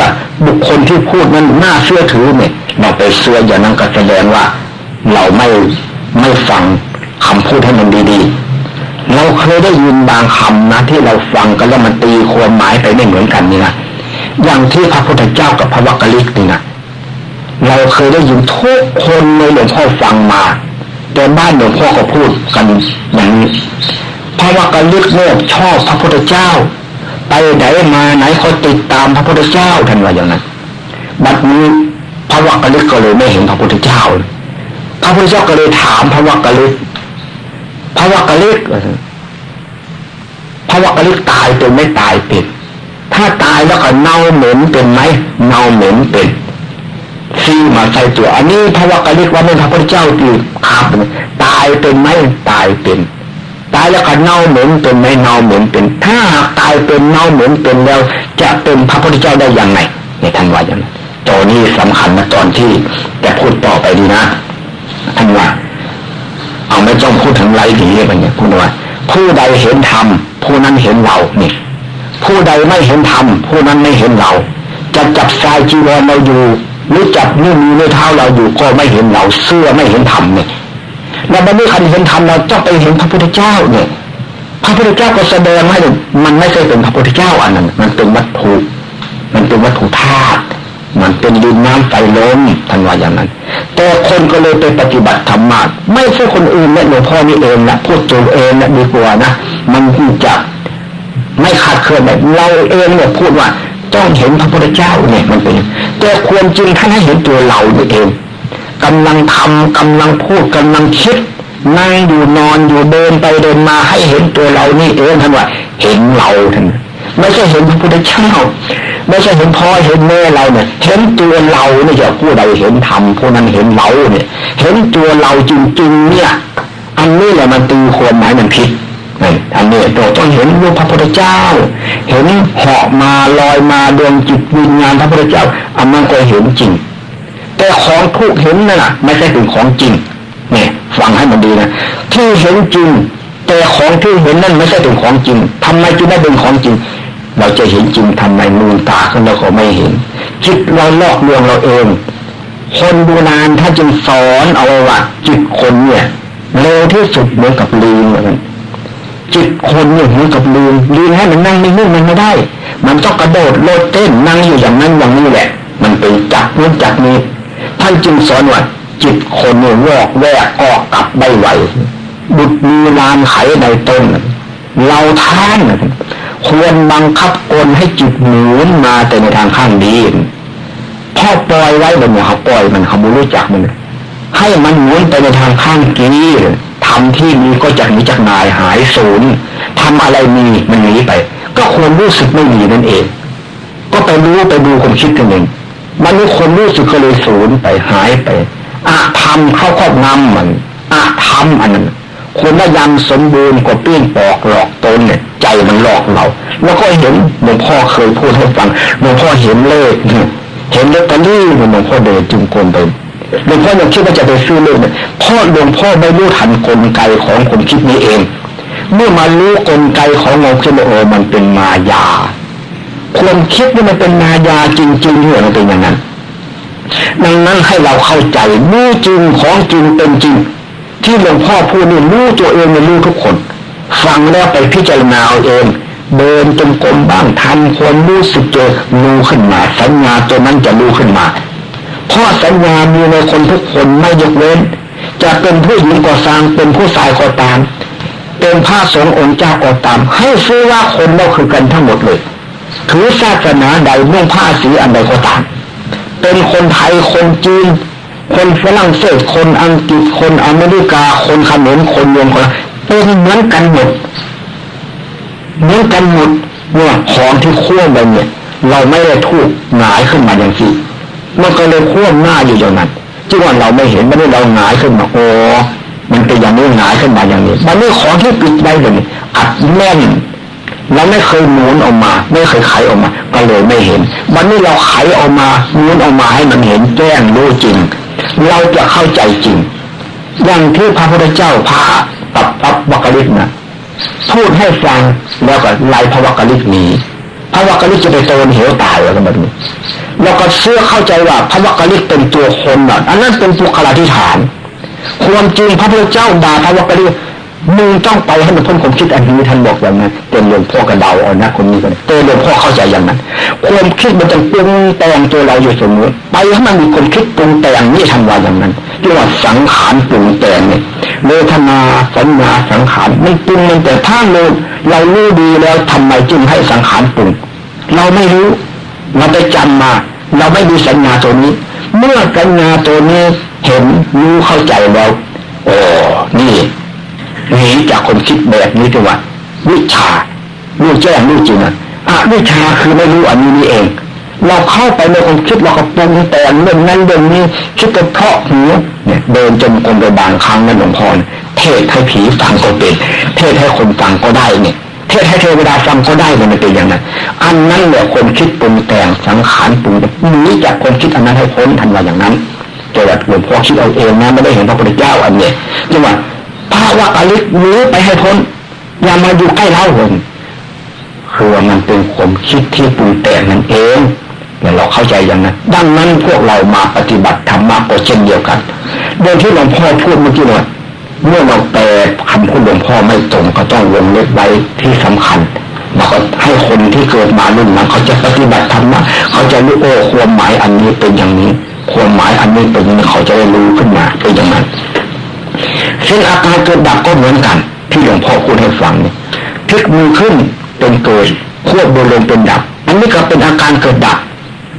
บุคคลที่พูดนั้นน่าเชื่อถือเนี่ยเราไปเชื่ออย่างนั้นก็แสดงว่า เราไม่ไม่ฟังคำพูดให้มันดีๆ เราเคยได้ยินบางคำนะที่เราฟังกันแล้วมันตีความหมายไปไม่เหมือนกันนี่นะอย่างที่พระพุทธเจ้ากับพระวักกะลิกนี่นะเราเคยได้ยินทุกคนในหลวงพ่อฟังมา แต่บ้านหลวงพ่อก็พูดกันอย่างนี้พระวักกะลิกเนี่ยชอบพระพุทธเจ้า ไปไหนมาไหนเขาติดตามพระพุทธเจ้าท่านว่าอย่างนั้นบัดนี้พระวักกะลิกก็เลยไม่เห็นพระพุทธเจ้า พระพุทธเจ้าก็เลยถามพระวักกะลิกพระวักกะลิกพระวักกะลิกตายเป็นไม่ตายเป็นถ้าตายแล้วก็เน่าเหม็นเป็นไหมเน่าเหม็นเป็นซีมาใส่ตัวอันนี้พระวกะเรียกว่าเป็นพระพุทธเจ้าตีครับตายเป็นไหมตายเป็น ตายแล้วก็เน่าเหม็นเป็นไหมเน่าเหม็นเป็นถ้าหากตายเป็นเน่าเหม็นเป็นแล้ว จะเป็นพระพุทธเจ้าได้อย่างไรในท่านว่าอย่างนั้นตัวนี้สำคัญนะตอนที่แต่พูดต่อไปดีนะท่านว่า เอาไม่ต้องพูดถึงไรดีอะไรเนี่ยพูดว่า ผู้ใดเห็นธรรมผู้นั้นเห็นเราเนี่ยผู้ใดไม่เห็นธรรมผู้นั้นไม่เห็นเรา จะจับสายจีวรเราอยู่หรือจับนิ้วมือนิ้วเท้าเราอยู่ก็ไม่เห็นเราเสื้อไม่เห็นธรรมเนี่ย แล้วมันไม่คันเห็นธรรมเราจะไปเห็นพระพุทธเจ้าเนี่ยพระพุทธเจ้าก็แสดงให้มันไม่ใช่เป็นพระพุทธเจ้าอันนั้น มันเป็นวัตถุมันเป็นวัตถุธาตุมันเป็นดินน้ำไฟลมท่านว่าอย่างนั้น แต่คนก็เลยไปปฏิบัติธรรมะไม่ใช่คนอื่นแม่หลวงพ่อนี่เองนะพูดตัวเองนะดีกว่านะมันจะไม่ขาดเคลื่อนแบบเราเองเนี่ยพูดว่าต้องเห็นพระพุทธเจ้าเนี่ยมันเป็นแต่ควรจริงท่านให้เห็นตัวเราเอง กำลังทำกำลังพูดกำลังคิดนั่งอยู่นอนอยู่เดินไปเดินมาให้เห็นตัวเรานี่เองท่านว่า เห็นเราท่านไม่ใช่เห็นพระพุทธเจ้าไม่ใช่เห็นพ่อเห็นแม่เราเนี่ยเห็นตัวเราเนี่ยจะผู้ใดเห็นธรรมผู้นั้นเห็นเราเนี่ย เห็นตัวเราจริงๆเนี่ย อันนี้แหละมันตีความหมายมันผิดอันนี้เราต้องเห็นรูปพระพุทธเจ้า เห็นเหาะมาลอยมาดวงจิตวิญญาณพระพุทธเจ้าอันนั้นก็เห็นจริง แต่ของทุกเห็นนั่นแหะไม่ใช่เป็นของจริงเนี่ยฟังให้มันดีนะที่เห็นจริง แต่ของที่เห็นนั่นไม่ใช่เป็นของจริงทำไมจึงได้เป็นของจริง เราจะเห็นจริงทำไมมือตาขึ้นเราก็ไม่เห็นจิตเราลอกลวงเราเองคนโบราณถ้าจึงสอนเอาว่าจิตคนเนี่ยเร็วที่สุดเหมือนกับลิงเหมือนจิตคนเนี่ยเหมือนกับลิงลิงให้มันนั่งนิ่งๆมันไม่ได้ มันต้องกระโดดโลดเต้นนั่งอยู่อย่างนั้นอย่างนี้แหละ มันเป็นจักนู้นจักนี้ ท่านจึงสอนว่าจิตคนเนี่ยวอกแวกออกกลับได้ไหวบุตรมีลานไขในต้นเราท่านควรบังคับกลให้จิตหมุนมาแต่ในทางข้างดีพ่อปล่อยไว้บนเนี่ยเขาปล่อยมันเขาไม่รู้จักมันให้มันหมุนไปในทางข้างกีทำที่มีก็จะหนีจากนายหายศูนย์ทำอะไรมีมันหนีไป ก็ควรรู้สึกไม่มีนั่นเอง ก็ไปรู้ไปดูคนคิดกันเอง มันมีคนรู้สึกก็เลยศูนย์ไปหายไปอะธรรมเข้าครอบงำมันอะธรรมอันนั้นคุณว่ายังสมบูรณ์กว่าเปี้ยนปอกหลอกตนเนี่ย ใจมันหลอกเรา แล้วก็เห็นหลวงพ่อเคยพูดให้ฟังหลวงพ่อเห็นเลขเห็นลอตเตอรี่หลวงพ่อเดินจุงกลมไปหลวงพ่อยังคิดว่าจะไปซื้อเลขเนี่ยพ่อหลวงพ่อไม่รู้ทันกลไกของคนคิดนี้เอง เมื่อมารู้กลไกของเราคิดว่าโอมันเป็นมายา คนคิดว่ามันเป็นมายาจริงๆเนี่ยมันเป็นอย่างนั้นดังนั้นให้เราเข้าใจรู้จริงของจริงเป็นจริง ที่หลวงพ่อพูดนี่รู้ตัวเองไม่รู้ทุกคน ฟังแล้วไปพิจารณาเอาเอง เดินจนกลมบ้างทำคนรู้สึกเจอรู้ขึ้นมา สัญญาตัวนั้นจะรู้ขึ้นมาเพราะสัญญามีในคนทุกคนไม่ยกเว้น จะเป็นผู้หญิงก็ตามเป็นผู้ชายก็ตาม เป็นพระสงฆ์องค์เจ้าก็ตาม ให้ซื้อว่าคนเราคือกันทั้งหมดเลย ถือศาสนาใดนุ่งผ้าสีอันใดก็ตาม เป็นคนไทยคนจีน คนฝรั่งเศสคนอังกฤษคนอเมริกา คนเขมรคนเมืองคนเป็นเหมือนกันหมดเหมือนกันหมดเนี่ยของที่คั่วไปเนี่ย เราไม่ได้ทุกหงายขึ้นมาอย่างที่มันก็เลยคั่วหน้าอยู่อย่างนั้นที่ว่าเราไม่เห็นมันนี่เราหงายขึ้นมาโอ้มันเป็นอย่างนี้หงายขึ้นมาอย่างนี้มันนี่ของที่ปิดไว้เลยอัดแน่น เราไม่เคยหมุนออกมา ไม่เคยไขออกมา ก็เลยไม่เห็น วันนี้เราไขออกมาหมุนออกมาให้มันเห็นแจ้งรู้จริง เราจะเข้าใจจริง อย่างที่พระพุทธเจ้าพระปับปับวักลิศนะพูดให้ฟังแล้วก็ไล่พระวักลิศหนีพระวักลิศจะไปโดนเหวตายแล้วก็แบบนี้แล้วก็เชื่อเข้าใจว่าพระวักลิศเป็นตัวคนแบบอันนั้นเป็นปุคลาธิฐาน ความจริงพระพุทธเจ้าด่าพระวักลิศ มึงต้องไปให้มันพ้นความคิดอันนี้ท่านบอกอย่างนั้นเป็นหลวงพ่อกระเดาเอานะคนนี้กันเตหลวงพ่อเข้าใจอย่างนั้นความคิดมันจะปรุงแต่งตัวเราอยู่เสมอไปให้มันมีความคิดปรุงแต่งนี่ทำว่าอย่างนั้นเรียกว่าสังขารปรุงแต่งเนี่ยเวทนาสัญญาสังขารมันปรุงมันแต่ถ้าเราเรารู้ดีแล้วทำไมจึงให้สังขารปรุงเราไม่รู้เราไปจำมา เราไม่ดูสัญญาตัวนี้ เมื่อสัญญาตัวนี้เห็นรู้เข้าใจแล้วโอ้นี่ หนีจากคนคิดแบบนี้ตัววิชารู้แจ้งรู้จริงอะอวิชาคือไม่รู้อันนี้นี่เอง เราเข้าไปในความคิดเราก็ปรุงแต่งเรื่องนั้นเรื่องนี้คิดไปเพาะหูเนี่ยเดินจนกรมไปบางครั้งนั่นหลวงพ่อเทศให้ผีฟังก็เป็นเทศให้คนฟังก็ได้เนี่ยเทศให้เทวดาฟังก็ได้เลยมันเป็นอย่างนั้น อันนั้นเนี่ยคนคิดปรุงแต่งสังขารปรุงหนีจากคนคิดอันนั้นให้พ้นทันว่าอย่างนั้นแต่ว่าหลวงพ่อคิดเอาเองนะไม่ได้เห็นพระพุทธเจ้าอันเนี้ยจังหว ภาวะอริหนีไปให้พ้น อย่ามาอยู่ใกล้เราเลยคือว่ามันเป็นความคิดที่ปรุงแต่งนั่นเองเนี่ยเราเข้าใจอย่างนั้นดังนั้นพวกเรามาปฏิบัติธรรมะก็เช่นเดียวกันโดยที่หลวงพ่อพูดเมื่อกี้ว่าเมื่อเราแปลคำพูดหลวงพ่อไม่ตรงก็ต้องลงเล็กไว้ที่สำคัญเราก็ให้คนที่เกิดมารุ่นนั้นเขาจะปฏิบัติธรรมะเขาจะรู้โอ้ความหมายอันนี้เป็นอย่างนี้ ความหมายอันนี้เป็นนี้เขาจะได้รู้ขึ้นมาเป็นอย่างนั้น ซึ่งอาการเกิดดับก็เหมือนกัน ที่หลวงพ่อพูดให้ฟังเนี่ยพลิกมือขึ้นเป็นเกิดควบนลงเป็นดับ อันนี้ก็เป็นอาการเกิดดับ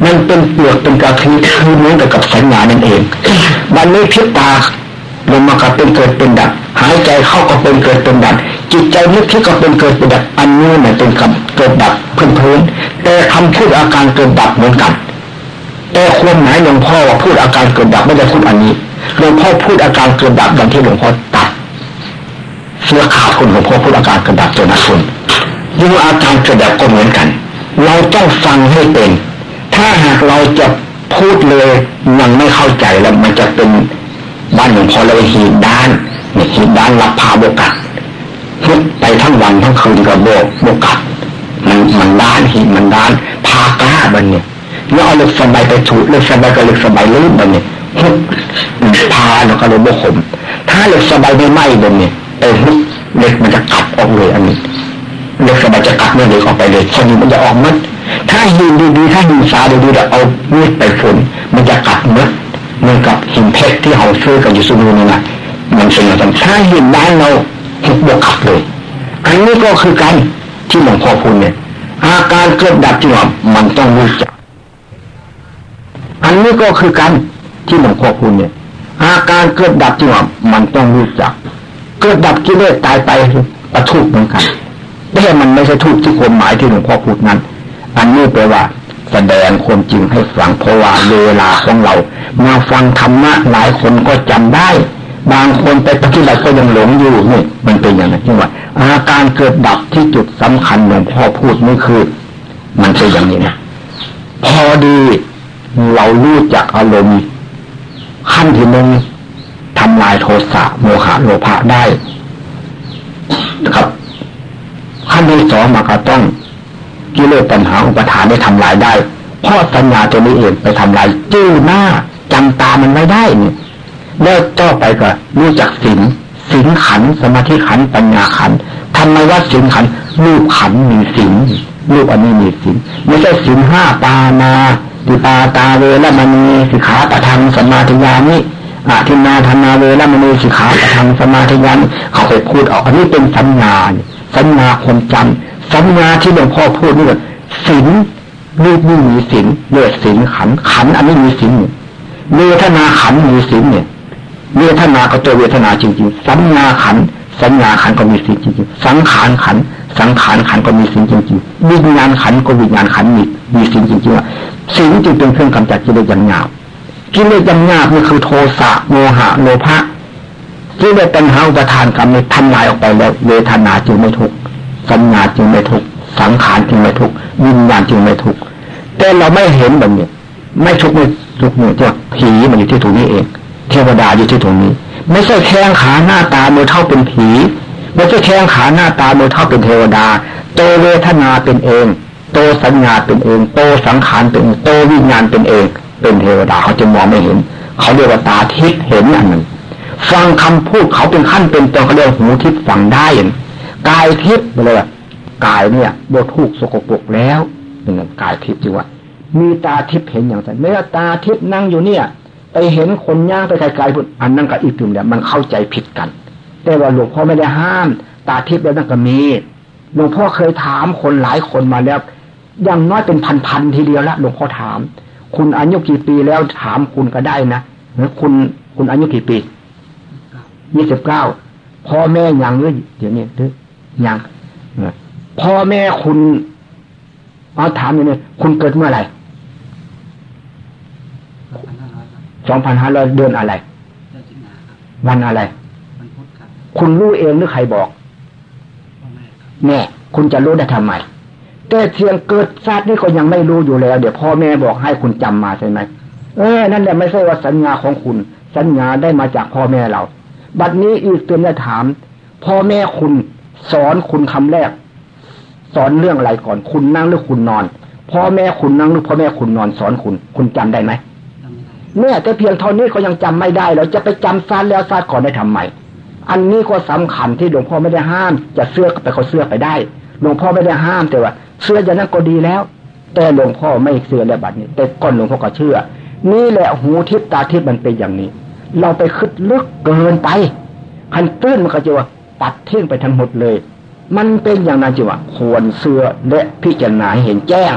มันเป็นเปลือกเป็นกระทีคือเหมือนกับสัญญานั่นเองมันไม่พิตาลงมากับเป็นเกิดเป็นดับ หายใจเข้าก็เป็นเกิดเป็นดับ จิตใจนึกที่ก็เป็นเกิดเป็นดับ อันนี้เนี่ยเป็นคำเกิดดับพื้นพื้นแต่คำพูดอาการเกิดดับเหมือนกัน แต่ความหมายหลวงพ่อว่าพูดอาการเกิดดับไม่ได้พูดอันนี้ หลวงพ่อพูดอาการเกิดดับอย่างที่หลวงพ่อตัดเสื้อขาดคนหลวงพ่อพูดอาการเกิดดับตัวนักคนยิ่งอาการเกิดดับก็เหมือนกัน เราต้องฟังให้เป็น ถ้าหากเราจะพูดเลยยังไม่เข้าใจแล้วมันจะเป็นบ้านหลวงพ่อเลยหีบด้านเนี่ยหีบด้านรับพาโบกัดพุดไปทั้งวันทั้งคืนกับโบกโบกัดมันมันด้านหีบมันด้านพากล้าบันเนี่ยแล้วเอาเล็กสบายไปถูเล็กสบายกับเล็กสบายลื่นบันเนี่ย พุดพาแล้วก็เลยโบขมถ้าเล็กสบายไม่ไหมบนเนี่ยไอ้พุดเล็กมันจะกัดออกเลยอันนี้เล็กสบายจะกัดเมื่อเล็กออกไปเลยคนนี้มันจะออกมัดถ้าหินดีๆถ้าหินสาดีๆเดี๋ยวเอามีดไปฝนมันจะกัดมัดเหมือนกับหินเพชรที่เราซื้อกับยูซูนูนี่นะมันเป็นอย่างนั้นถ้าหินด้านเราหุบบวกขับเลยอันนี้ก็คือการที่หลวงพ่อพูดเนี่ย อาการเกิดดับที่ว่ามันต้องรู้จัก อันนี้ก็คือการ ที่หลวงพ่อพูดเนี่ย อาการเกิดดับที่ว่ามันต้องรู้จัก เกิดดับกิเลสตายไปประทุกเหมือนกันแต่มันไม่ใช่ทุกที่ความหมายที่หลวงพ่อพูดนั้น อันนี้แปลว่า แสดงความจริงให้ฟังเพราะว่าเวลาของเรา มาฟังธรรมะหลายคนก็จำได้ บางคนไปปฏิบัติก็ยังหลงอยู่นี่มันเป็นอย่างนั้นที่ว่า อาการเกิดดับที่จุดสำคัญหลวงพ่อพูดนี่คือ มันเป็นอย่างนี้นะพอดีเรารู้จักอารมณ์ ขั้นที่หนึ่งทำลายโทสะโมหะโลภะได้นะครับ ขั้นที่สองมาก็ต้องกิเลสปัญหาอุปทานได้ทำลายได้เพราะสัญญาตัวนี้เองไปทำลายจื้อหน้าจำตามันไม่ได้เนี่ยแล้วต่อไปก็รู้จักสินสินขันสมาธิขันปัญญาขันทำไมว่าสินขันรูปขันมีสินรูปอันนี้มีสินไม่ใช่สินห้าปานา ติปาตาเวรมณีสิขาปะทังสมาธิยานิอาทินาธนาเวรมณีสิขาปะทังสมาธิยานิเขาไปพูดออกอันนี้เป็นสัญญาสัญญาคนจำสัญญาที่หลวงพ่อพูดนี่ว่าสินรูปนี่มีสินเลือดสินขันขันอันนี้มีสินเวทนาขันมีสินเนี่ยเวทนาก็ตัวเวทนาจริงๆ สัญญาขันสัญญาขันก็มีสินจริงๆ สังขารขัน สังขารขันก็มีสินจริงๆวิญญาณขันก็วิญญาณขันมีมีสินจริงๆว่าสินจึงเป็นเครื่องกำจัดกิเลสอย่างหยาบกิเลสอย่างหยาบนี่คือโทสะโมหะโลภะกิเลสตัณหาอุปทานกรรมในทำลายออกไปแล้วเวทนาจึงไม่ทุกข์สัญญาจึงไม่ทุกข์สังขารจึงไม่ทุกข์วิญญาณจึงไม่ทุกข์แต่เราไม่เห็นแบบนี้ไม่ทุกข์ไม่ทุกข์เนี่ยจะผีมันอยู่ที่ตรงนี้เอง เทวดาอยู่ที่ตรงนี้ ไม่ใช่แข้งขาหน้าตาเมื่อเท่าเป็นผี ไม่ใช่แข้งขาหน้าตาเมื่อเท่าเป็นเทวดา โตเวทนาเป็นเอง โตสัญญาเป็นเอง โตสังขารเป็นเองโตวิญญาณเป็นเอง เป็นเทวดาเขาจะมองไม่เห็น เขาเรียกว่าตาทิพย์เห็นอันนั้นฟังคำพูดเขาเป็นขั้นเป็นตอนเขาเรียกหูทิพย์ฟังได้กายทิพย์เลยกายเนี่ยโบทุกสกปรกแล้วเป็นกายทิพย์จริงวะมีตาทิพย์เห็นอย่างไรเมื่อตาทิพย์นั่งอยู่เนี่ย ไปเห็นคนย่างไปไกลๆพุ่นอันนั้นก็อีกถึงเนี่ยมันเข้าใจผิดกัน แต่ว่าหลวงพ่อไม่ได้ห้าม ตาทิพย์แล้วนั่นก็มีหลวงพ่อเคยถามคนหลายคนมาแล้วอย่างน้อยเป็นพันๆทีเดียวละหลวงพ่อถาม คุณอายุกี่ปีแล้วถามคุณก็ได้นะหรือคุณคุณอายุกี่ปียี่สิบเก้าพ่อแม่ยังหรือเดี๋ยวนี้หรือยังพ่อแม่คุณเอาถามอย่างนี้คุณเกิดเมื่อไหร่สองพันห้าร้อยเดือนอะไร วันอะไร คุณรู้เองหรือใครบอกแม่คุณจะรู้ได้ทำไมแต่เพียงเกิดชาตินี้ก็ยังไม่รู้อยู่แล้ว เดี๋ยวพ่อแม่บอกให้คุณจำมาใช่ไหมเออนั่นแหละไม่ใช่ว่าสัญญาของคุณ สัญญาได้มาจากพ่อแม่เรา บัดนี้อีกเตือนจะถาม พ่อแม่คุณสอนคุณคำแรก สอนเรื่องอะไรก่อน คุณนั่งหรือคุณนอน พ่อแม่คุณนั่งหรือพ่อแม่คุณนอนสอนคุณ คุณจำได้ไหมเนี่ยแต่เพียงเท่านี้ก็ยังจำไม่ได้แล้วจะไปจำซาแล้วซาก่อนได้ทำไม อันนี้ก็สำคัญที่หลวงพ่อไม่ได้ห้าม จะเสื้อไปเขาเสื้อไปได้ หลวงพ่อไม่ได้ห้ามแต่ว่า เสื้ออย่างนั้นก็ดีแล้ว แต่หลวงพ่อไม่เสื้อแล้วบัดนี้ แต่ก่อนหลวงพ่อก็เชื่อ นี่แหละหูทิพตาทิพมันเป็นอย่างนี้ เราไปคึดลึกเกินไปคันตื้นมันก็จะว่าตัดเที่ยงไปทั้งหมดเลย มันเป็นอย่างนั้นจีว่าควรเสื้อและพิจารณาเห็นแจ้ง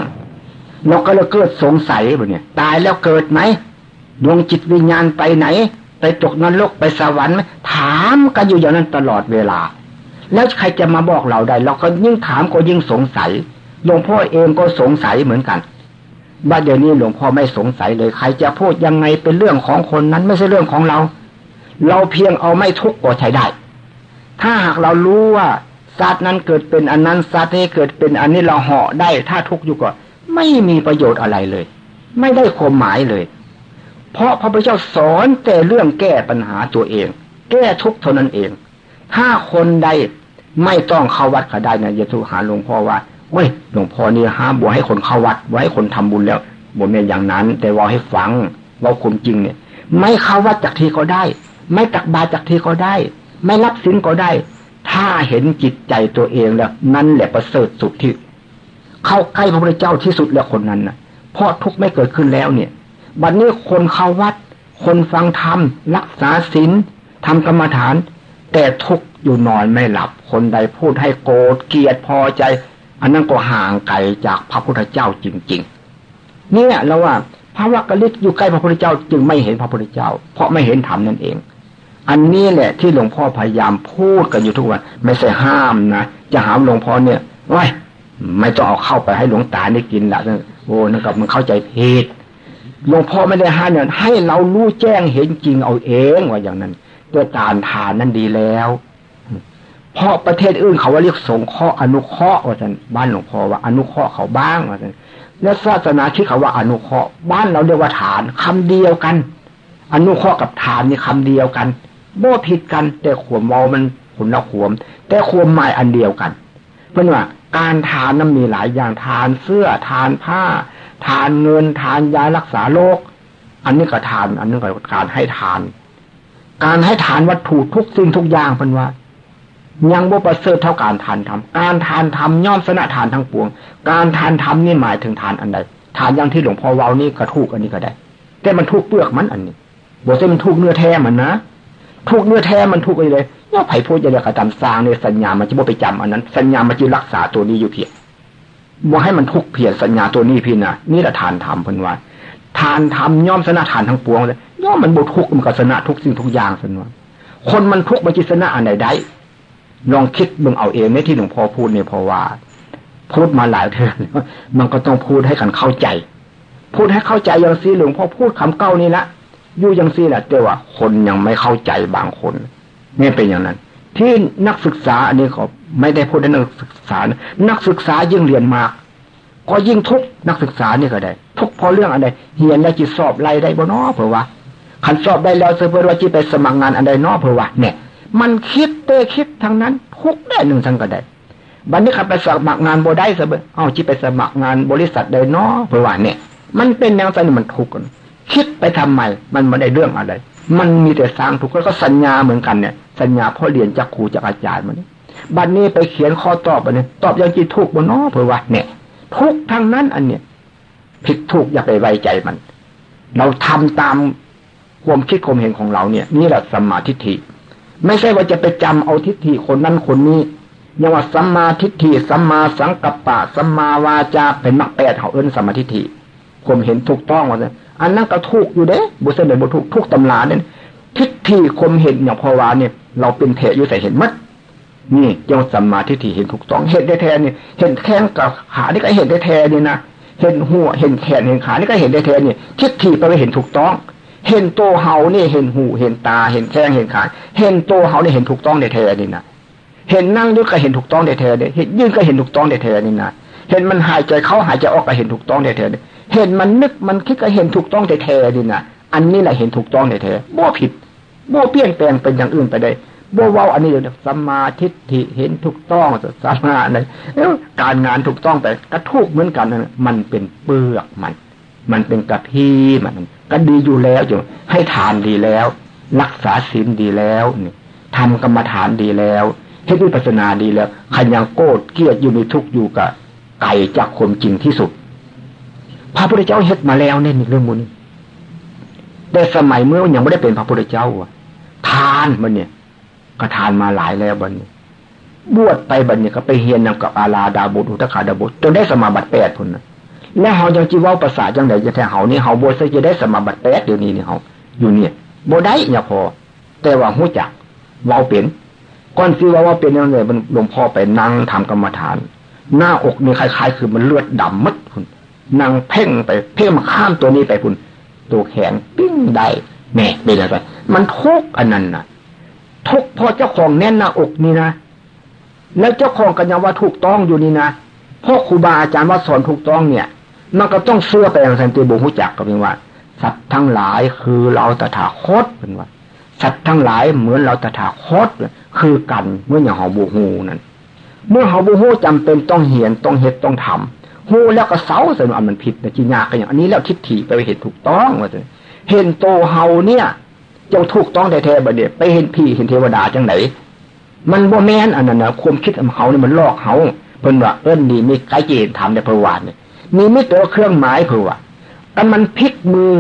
เราก็เลยเกิดสงสัยแบบนี้ตายแล้วเกิดไหมดวงจิตวิญญาณไปไหน ไปตกนรกไปสวรรค์ไหมถามกันอยู่อย่างนั้นตลอดเวลา แล้วใครจะมาบอกเราได้ เราก็ยิ่งถามก็ยิ่งสงสัยหลวงพ่อเองก็สงสัยเหมือนกันบ้าเดี๋ยวนี้หลวงพ่อไม่สงสัยเลยใครจะพูดยังไงเป็นเรื่องของคนนั้นไม่ใช่เรื่องของเรา เราเพียงเอาไม่ทุกข์ก็ใช้ได้ ถ้าหากเรารู้ว่าสัตว์นั้นเกิดเป็นอันนั้นสัตว์นี้เกิดเป็นอันนี้เราเหาะได้ถ้าทุกข์อยู่ก็ ไม่มีประโยชน์อะไรเลย ไม่ได้ความหมายเลย เพราะพระพุทธเจ้าสอนแต่เรื่องแก้ปัญหาตัวเอง แก้ทุกเท่านั้นเอง ถ้าคนใดไม่ต้องเข้าวัดก็ได้นะอย่าทูหาหลวงพ่อว่าเว้ยหลวงพ่อนี่ห้ามบวให้คนเข้าวัดไว้คนทำบุญแล้วบวชเม่ยอย่างนั้น แต่ว่าให้ฟังว่าความจริงเนี่ย ไม่เข้าวัดจากที่เขาได้ ไม่ตักบาจากที่เขาได้ ไม่รับสินก็ได้ ถ้าเห็นจิตใจตัวเองแล้วนั่นแหละประเสริฐสุดที่ เข้าใกล้พระพุทธเจ้าที่สุดแล้วคนนั้นนะเพราะทุกไม่เกิดขึ้นแล้วเนี่ย บัดนนี้คนเข้าวัด คนฟังธรรม รักษาศีลทำกรรมฐาน แต่ทุกอยู่นอนไม่หลับ คนใดพูดให้โกรธเกลียดพอใจ อันนั้นก็ห่างไกลจากพระพุทธเจ้าจริงๆเนี่ยเราว่าพระวักกะลิกอยู่ใกล้พระพุทธเจ้า จึงไม่เห็นพระพุทธเจ้า เพราะไม่เห็นธรรมนั่นเอง อันนี้แหละที่หลวงพ่อพยายามพูดกันอยู่ทุกวันไม่ใช่ห้ามนะจะหาหลวงพ่อเนี่ยว้ยไม่ต้องเอาเข้าไปให้หลวงตาได้กินละโอ้นั่นกับมันเข้าใจผิด หลวงพ่อไม่ได้ห้ามเนี่ยให้เรารู้แจ้งเห็นจริงเอาเองว่าอย่างนั้นด้วยการทานนั่นดีแล้วเพราะประเทศอื่นเขาว่าเรียกสงเคราะห์อนุเคราะห์ว่าท่านบ้านหลวงพ่อว่าอนุเคราะห์เขาบ้างว่าท่านและศาสนาที่เขาว่าอนุเคราะห์บ้านเราเรียกว่าฐานคำเดียวกัน อนุเคราะห์กับฐานนี่คำเดียวกันบ่ผิดกัน แต่ขวมเมามันผลละขวม แต่ขวมหมายอันเดียวกัน เพราะว่าการทานนั้นมีหลายอย่างทานเสื้อทานผ้า ทานเงินทานยารักษาโรคอันนี้ก็ทาน อันนี้ก็การให้ทาน การให้ทานวัตถุทุกสิ่งทุกอย่างเป็นว่า ยังบ่ประเสริฐเท่าการทานทำการทานทำย่อมสนะทานทั้งปวง การทานทำนี่หมายถึงทานอันใดทานอย่างที่หลวงพ่อเว้านี่ก็ทุกอันนี้ก็ได้ แต่มันทุกเปลือกมันอันนี้บอกใช่มันทุกเนื้อแท้มันนะทุกเนื้อแท้มันทุกไปเลยเนี่ยไผ่พูดจะเรียกกระทำสร้างเนี่ยสัญญามันจะบ่ไปจำอันนั้น สัญญามันจะรักษาตัวนี้อยู่เพียง ว่าให้มันทุกเพียรสัญญาตัวนี้พี่นะนี่แหละทานธรรมพันว่าทานธรรมย่อมสนะทานทั้งปวงเลยย่อมมันบทุกมันก็สนะทุกสิ่งทุกอย่างสันว่าคนมันทุกมันจิสนะอันใดได้ลองคิดมึงเอาเองในที่หลวงพ่อพูดเนี่ยพราะว่า พูดมาหลายเทือนมันก็ต้องพูดให้กันเข้าใจ พูดให้เข้าใจอย่างซีหลวงพ่อพูดคำเก้านี่ละอยู่อย่างซีแหละแต่ว่า คนยังไม่เข้าใจบางคนนี่เป็นอย่างนั้น ที่นักศึกษาอันนี้เขา ไม่ได้พูดในนักศึกษา นักศึกษายิ่งเรียนมาก ก็ยิ่งทุกนักศึกษานี่ก็ได้ ทุกพอเรื่องอะไรเรียนแล้วจิตสอบไรได้บ่นอเผื่อว่าขันสอบได้แล้วเพื่อว่าจิตไปสมัครงานอันใดนอเผื่อว่าเนี่ย มันคิดเตคิดทางนั้น ทุกได้หนึ่งทั้งก็ได้บันนี้ขันไปสมัครงานบ่ได้เสบเอาจิตไปสมัครงานบริษัทใดนอเผื่อว่าเนี่ย มันเป็นแนวสันมันทุกข์กันคิดไปทำไมมันไม่ได้เรื่องอะไร มันมีแต่สร้างทุกข์ก็สัญญาเหมือนกันเนี่ย สัญญาพ่อเรียนจากครูจากอาจารย์มัน บัดนนี้ไปเขียนข้อตอบอันนี้ตอบยังจีทุกบนน้อเผื่อว่าเนี่ย ทุกทางนั้นอันเนี้ยผิดถูกอย่าไปไว้ใจมัน เราทำตามความคิดความเห็นของเราเนี่ย นี่แหละสัมมาทิฏฐิ ไม่ใช่ว่าจะไปจำเอาทิฏฐิคนนั้นคนนี้ยังว่าสัมมาทิฏฐิสัมมาสังกัปปะสัมมาวาจาเป็นมรรคแปดเขาเอิ้นสัมมาทิฏฐิความเห็นถูกต้องว่าอันนั้นก็ถูกอยู่เด้บุษเสนบุทุกทุกตำราเนี่ยทิฏฐิความเห็นอย่างพอวาเนี่ย เราเป็นเถอยู่ใส่เห็นมัด นี่ยังสัมมาทิฏฐิเห็นถูกต้องเห็นได้แท้นี่เห็นแข้งกับขานี่ก็เห็นได้แท้นี่นะเห็นหัวเห็นแขนเห็นขานี่ก็เห็นได้แท้นี่ทิฏฐิไปไปเห็นถูกต้อง เห็นโตเฮานี่เห็นหูเห็นตา เห็นแข้งเห็นขาเห็นโตเฮานี่เห็นถูกต้องได้แท้นี่นะเห็นนั่งด้วยก็เห็นถูกต้องได้แท้เนี่ยเห็นยืนก็เห็นถูกต้องได้แท้นี่นะเห็นมันหายใจเข้าหายใจออกก็เห็นถูกต้องได้แท้เห็นมันนึกมันคิดก็เห็นถูกต้องได้แท้นี่นะอันนี้แหละเห็นถูกต้องได้แท้บ่ผิดบ่เปลี่ยนแปลงเป็นอย่างอื่นไปได้ บ่เว้าอันนี้เดี๋ยวสมาธิิเห็นถูกต้องสมาอะไรการงานถูกต้องแต่กระทุกเหมือนกันนะมันเป็นเปลือกมัน มันเป็นกระทิมัน ก็ดีอยู่แล้วอยู่ให้ทานดีแล้ว รักษาศีลดีแล้วนี่ทำกรรมฐานดีแล้วให้วิปัสนาดีแล้วขยังโกดเกียดอยู่ในทุกอยู่กับไก่จากความจริงที่สุด พระพุทธเจ้าเฮ็ดมาแล้วเนี่ยเรื่องมุนแต่สมัยเมื่อยังไม่ได้เป็นพระพุทธเจ้าอะทานมันเนี่ย ก็ทานมาหลายแล้วบันนี้ บวชไปบันนี้ก็ไปเฮียนนำกับอาลาดาบุตรอุตคาดาบุตรจนได้สมาบัติแปดพุ่นนะและเฮาจังจีว่าภาษาจังไดจะแท้เฮานี่เฮาบวชซะจะได้สมาบัติแปดเดี๋ยวนี้นี่เฮาอยู่เนี่ยบ่ได้เนี่ยพอ แต่ว่าหู้จักเว้าเป็นก่อนสิว่าว่าเป็นยังไงมันหลวงพ่อไปนั่งทำกรรมฐาน หน้าอกนี่คล้ายๆ คือมันเลือดดำมัดพุ่นนั่งเพ่งไปเพ่งมาข้ามตัวนี้ไปพุ่นตัวแขนปิ้งได้แม่เป็นอะไรมันทุกอันนั้นน่ะ ทุกพอเจ้าของแน่นหน้าอกนี่นะแล้วเจ้าของกันยังว่าถูกต้องอยู่นี่นะพ่อครูบาอาจารย์ว่าสอนถูกต้องเนี่ย มันก็ต้องเสื้อไปอย่างสันติบุหุจักก็เป็นว่า สัตว์ทั้งหลายคือเราตถาคตเป็นว่า สัตว์ทั้งหลายเหมือนเราตถาคตคือกันเมื่ออย่างหอบูฮูนั่นเมื่อหอบูฮูจำเป็นต้องเหียนต้องเฮ็ดต้องทำฮูแล้วก็เสาเสนอันมันผิดนะจีญากันอย่างอันนี้แล้วทิฏฐิไปเห็นถูกต้องว่าเลยเห็นโตเฮาเนี่ย เจ้าถูกต้องแท้ๆบดเดียไปเห็นพี่เห็นเทวดาจังไหนมันบ่แม่นอันนั้นนะความคิดของเขาเนี่ยมันลอกเขาเพิ่นว่าเอิ้นนี่มีไกเจนทำในประวัติเนี่ยมีมิตัวเครื่องหมายเพื่อว่ากันมันพลิกมือ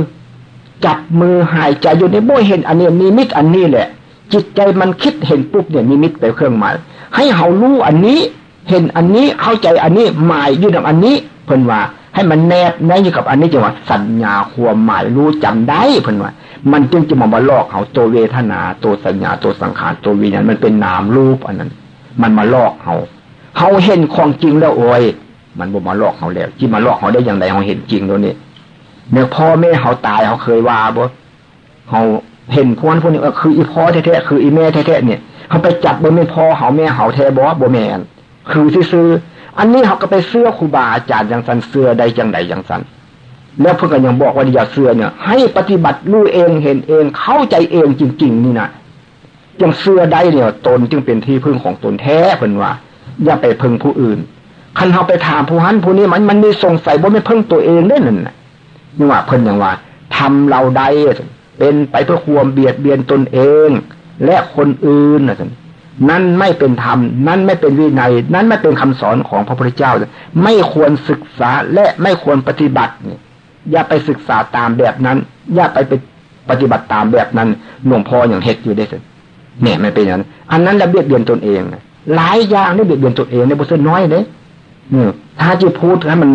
จับมือหายใจอยู่ในโบเห็นอันนี้มีมิตอันนี้แหละ จิตใจมันคิดเห็นปุ๊บเนี่ยมีมิตเป็นเครื่องหมาย ให้เขารู้อันนี้เห็นอันนี้เข้าใจอันนี้หมายยู่กับอันนี้เพิ่นว่าให้มันแนบแน่อยู่กับอันนี้จังหว่าสัญญาความหมายรู้จำได้เพิ่นว่า มันจึงจะมาบลอกเขาตัวเวทนาตัวสัญญาตัวสังขารตัววิญญาณมันเป็นนามรูปอันนั้น มันมาลอกเขาเขาเห็นของจริงแล้วโอ้ยมันบ่มาลอกเขาแล้วที่มาลอกเขาได้อย่างไรเขาเห็นจริงตัวนี้เนี่ยพ่อแม่เขาตายเขาเคยว่าบ่เขาเห็นพวกนั้นพวกนี้คืออีพ่อแท้ๆคืออีแม่แท้ๆเนี่ยเขาไปจับบ่แม่พ่อเขาแม่เขาแท้บ่บ่แม่นคือซื้ออันนี้เขาก็ไปเสื้อครูบาอาจารย์อย่างสันเสื้อใดจังใดอย่างสัน แล้วเพื่อนก็ยังบอกว่าอย่าเสื้อเนี่ย ให้ปฏิบัติรู้เองเห็นเองเข้าใจเองจริง ๆ นี่นะยังเสื้อใดเนี่ยตนจึงเป็นที่พึ่งของตนแท้เพิ่นว่า อย่าไปพึ่งผู้อื่นคันเขาไปถามผู้หันผู้นี้มันมันมีสงสัยว่าไม่พึ่งตัวเองเล่นนั่นนะนี่ว่าเพิ่นอย่างว่าทำเราใดเป็นไปเพื่อความเบียดเบียนตนเอง และคนอื่นนะท่านนั่นไม่เป็นธรรม นั่นไม่เป็นวินัย นั่นไม่เป็นคำสอนของพระพุทธเจ้า ไม่ควรศึกษาและไม่ควรปฏิบัติเนี่ย อย่าไปศึกษาตามแบบนั้น อย่าไปไปปฏิบัติตามแบบนั้นหลวงพ่ออย่างเฮ็ดอยู่ได้สิเนี่ยไม่เป็นอย่างนั้น อันนั้นละเบียดเบียนตนเองหลายอย่างนี่เบียดเบียนตนเองในบุษน้อยเลยเนี่ยถ้าจะพูดให้มัน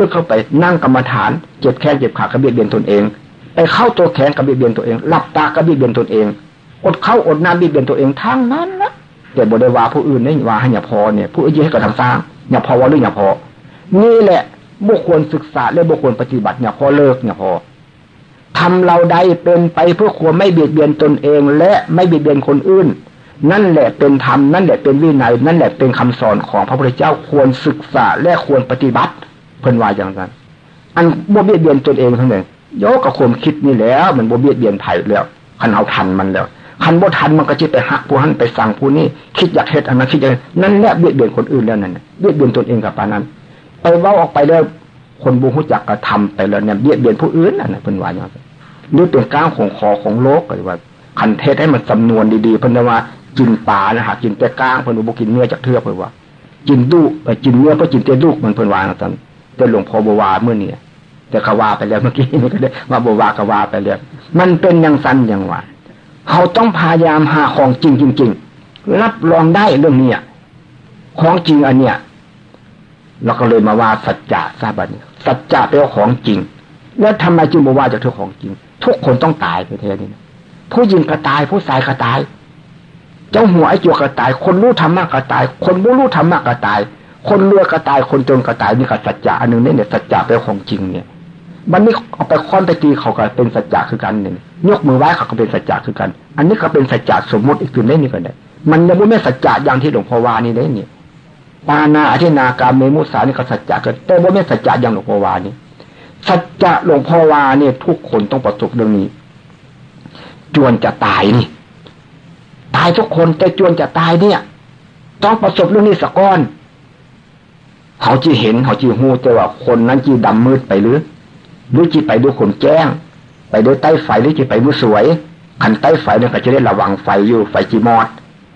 ลึกๆเข้าไปนั่งกรรมฐานเจ็บแข้งเจ็บขากระเบียดเบียนตนเอง ไปเข้าตัวแขนกระเบียดเบียนตัวเองหลับตากระเบียดเบียนตนเอง อดเข้าอดน้ำเบียดเบียนตัวเองทั้งนั้นนะแต่บริวาผู้อื่นเนี่ยว่าให้อย่าพอเนี่ยผู้อื่นให้กับทำสร้างอย่าพอว่าหรืออย่าพอนี่แหละ บุคคลศึกษาและบุคคลปฏิบัติอย่าพอเลิกอย่าพอทำเราใดเป็นไปเพื่อความไม่เบียดเบียนตนเอง และไม่เบียดเบียนคนอื่น นั่นแหละเป็นธรรมนั่นแหละเป็นวินัย นั่นแหละเป็นคำสอนของพระพุทธเจ้าควรศึกษาและควรปฏิบัติ เพิ่นว่าอย่างนั้น อันบ่เบียดเบียนตนเองทั้งนั้นโยกกับความคิดนี่แล้ว มันบ่เบียดเบียนไผ่แล้วคันเอาทันมันแล้วคันบ่ทันมันก็จะไปหักผู้หันไปสั่งผู้นี้คิดอยากเฮ็ดอันนั้นคิดอย่างนั่นแหละเบียดเบียนคนอื่นแล้วนั่นเบียดเบียนตนเองกับปานั้น ไปเว้าออกไปแล้วคนบูฮุจักกระทำไปแล้วเนี่ยเบียดเบียนผู้อื่นอันนั้นเป็นว่าอย่างนั้หรือเป็นก้างของคอของโลกเลยว่าคันเทศให้มันจำนวนดีๆเพิ่นว่ากินปลานะฮะกินแต่ก้างเพิ่นบ่กินเนื้อจากเทือกเพิ่นว่ากินดุกินเนื้อเพราะกินแต่ดุมันเพิ่นว่าจังแต่หลวงพ่อบวาเมื่อเนี่ยแต่กว่าไปแล้วเมื่อกี้นี่ก็ได้ว่าบวากว่าไปแล้วมันเป็นอย่างสั้นอย่างว่าเขาต้องพยายามหาของจริงจริงๆรับรองได้เรื่องนี้ของจริงอันเนี้ย เราก็เลยมาว่าสัจจะทราบนี้สัจจะเป็นของจริง แล้วทำไมจึงบอกว่าจะเท่าของจริง ทุกคนต้องตายไปเทนี้นะผู้หญิงก็ตาย ผู้ชายก็ตาย เจ้าหัวไอ้จัวก็ตาย คนรู้ธรรมะก็ตาย คนไม่รู้ธรรมะก็ตาย คนรวยก็ตายคนจนก็ตายนี่ก็สัจจะอันหนึ่งเนี่ยสัจจะเป็นของจริงเนี่ยมันนี่เอาไปค้อนไปตีเขาก็เป็นสัจจะคือกันหนึ่งยกมือไหว้เขาก็เป็นสัจจะคือกัน อันนี้ก็เป็นสัจจะสมมติอีกตัวนี้นี่ก็ได้มันยังไม่สัจจะอย่างที่หลวงพ่อวานี่ได้เนี่ย ปานาอธินาการเมมุสานี่ก็สัจจะกันแต่ว่าไม่สัจจะอย่างหลวงพ่อวานี่สัจจะหลวงพ่อวาเนี่ย ทุกคนต้องประสบเรื่องนี้ จวนจะตายนี่ ตายทุกคนแต่จวนจะตายเนี่ย ต้องประสบเรื่องนี้สักก้อนเขาจีเห็นเขาจีหูแต่ว่าคนนั้นจีดำมืดไปหรือหรือจีไปดูขนแจ้ง ไปดูใต้ไฟหรือจีไปดูสวยขันใต้ไฟเนี่ยก็จะได้ระวังไฟอยู่ไฟจีมอด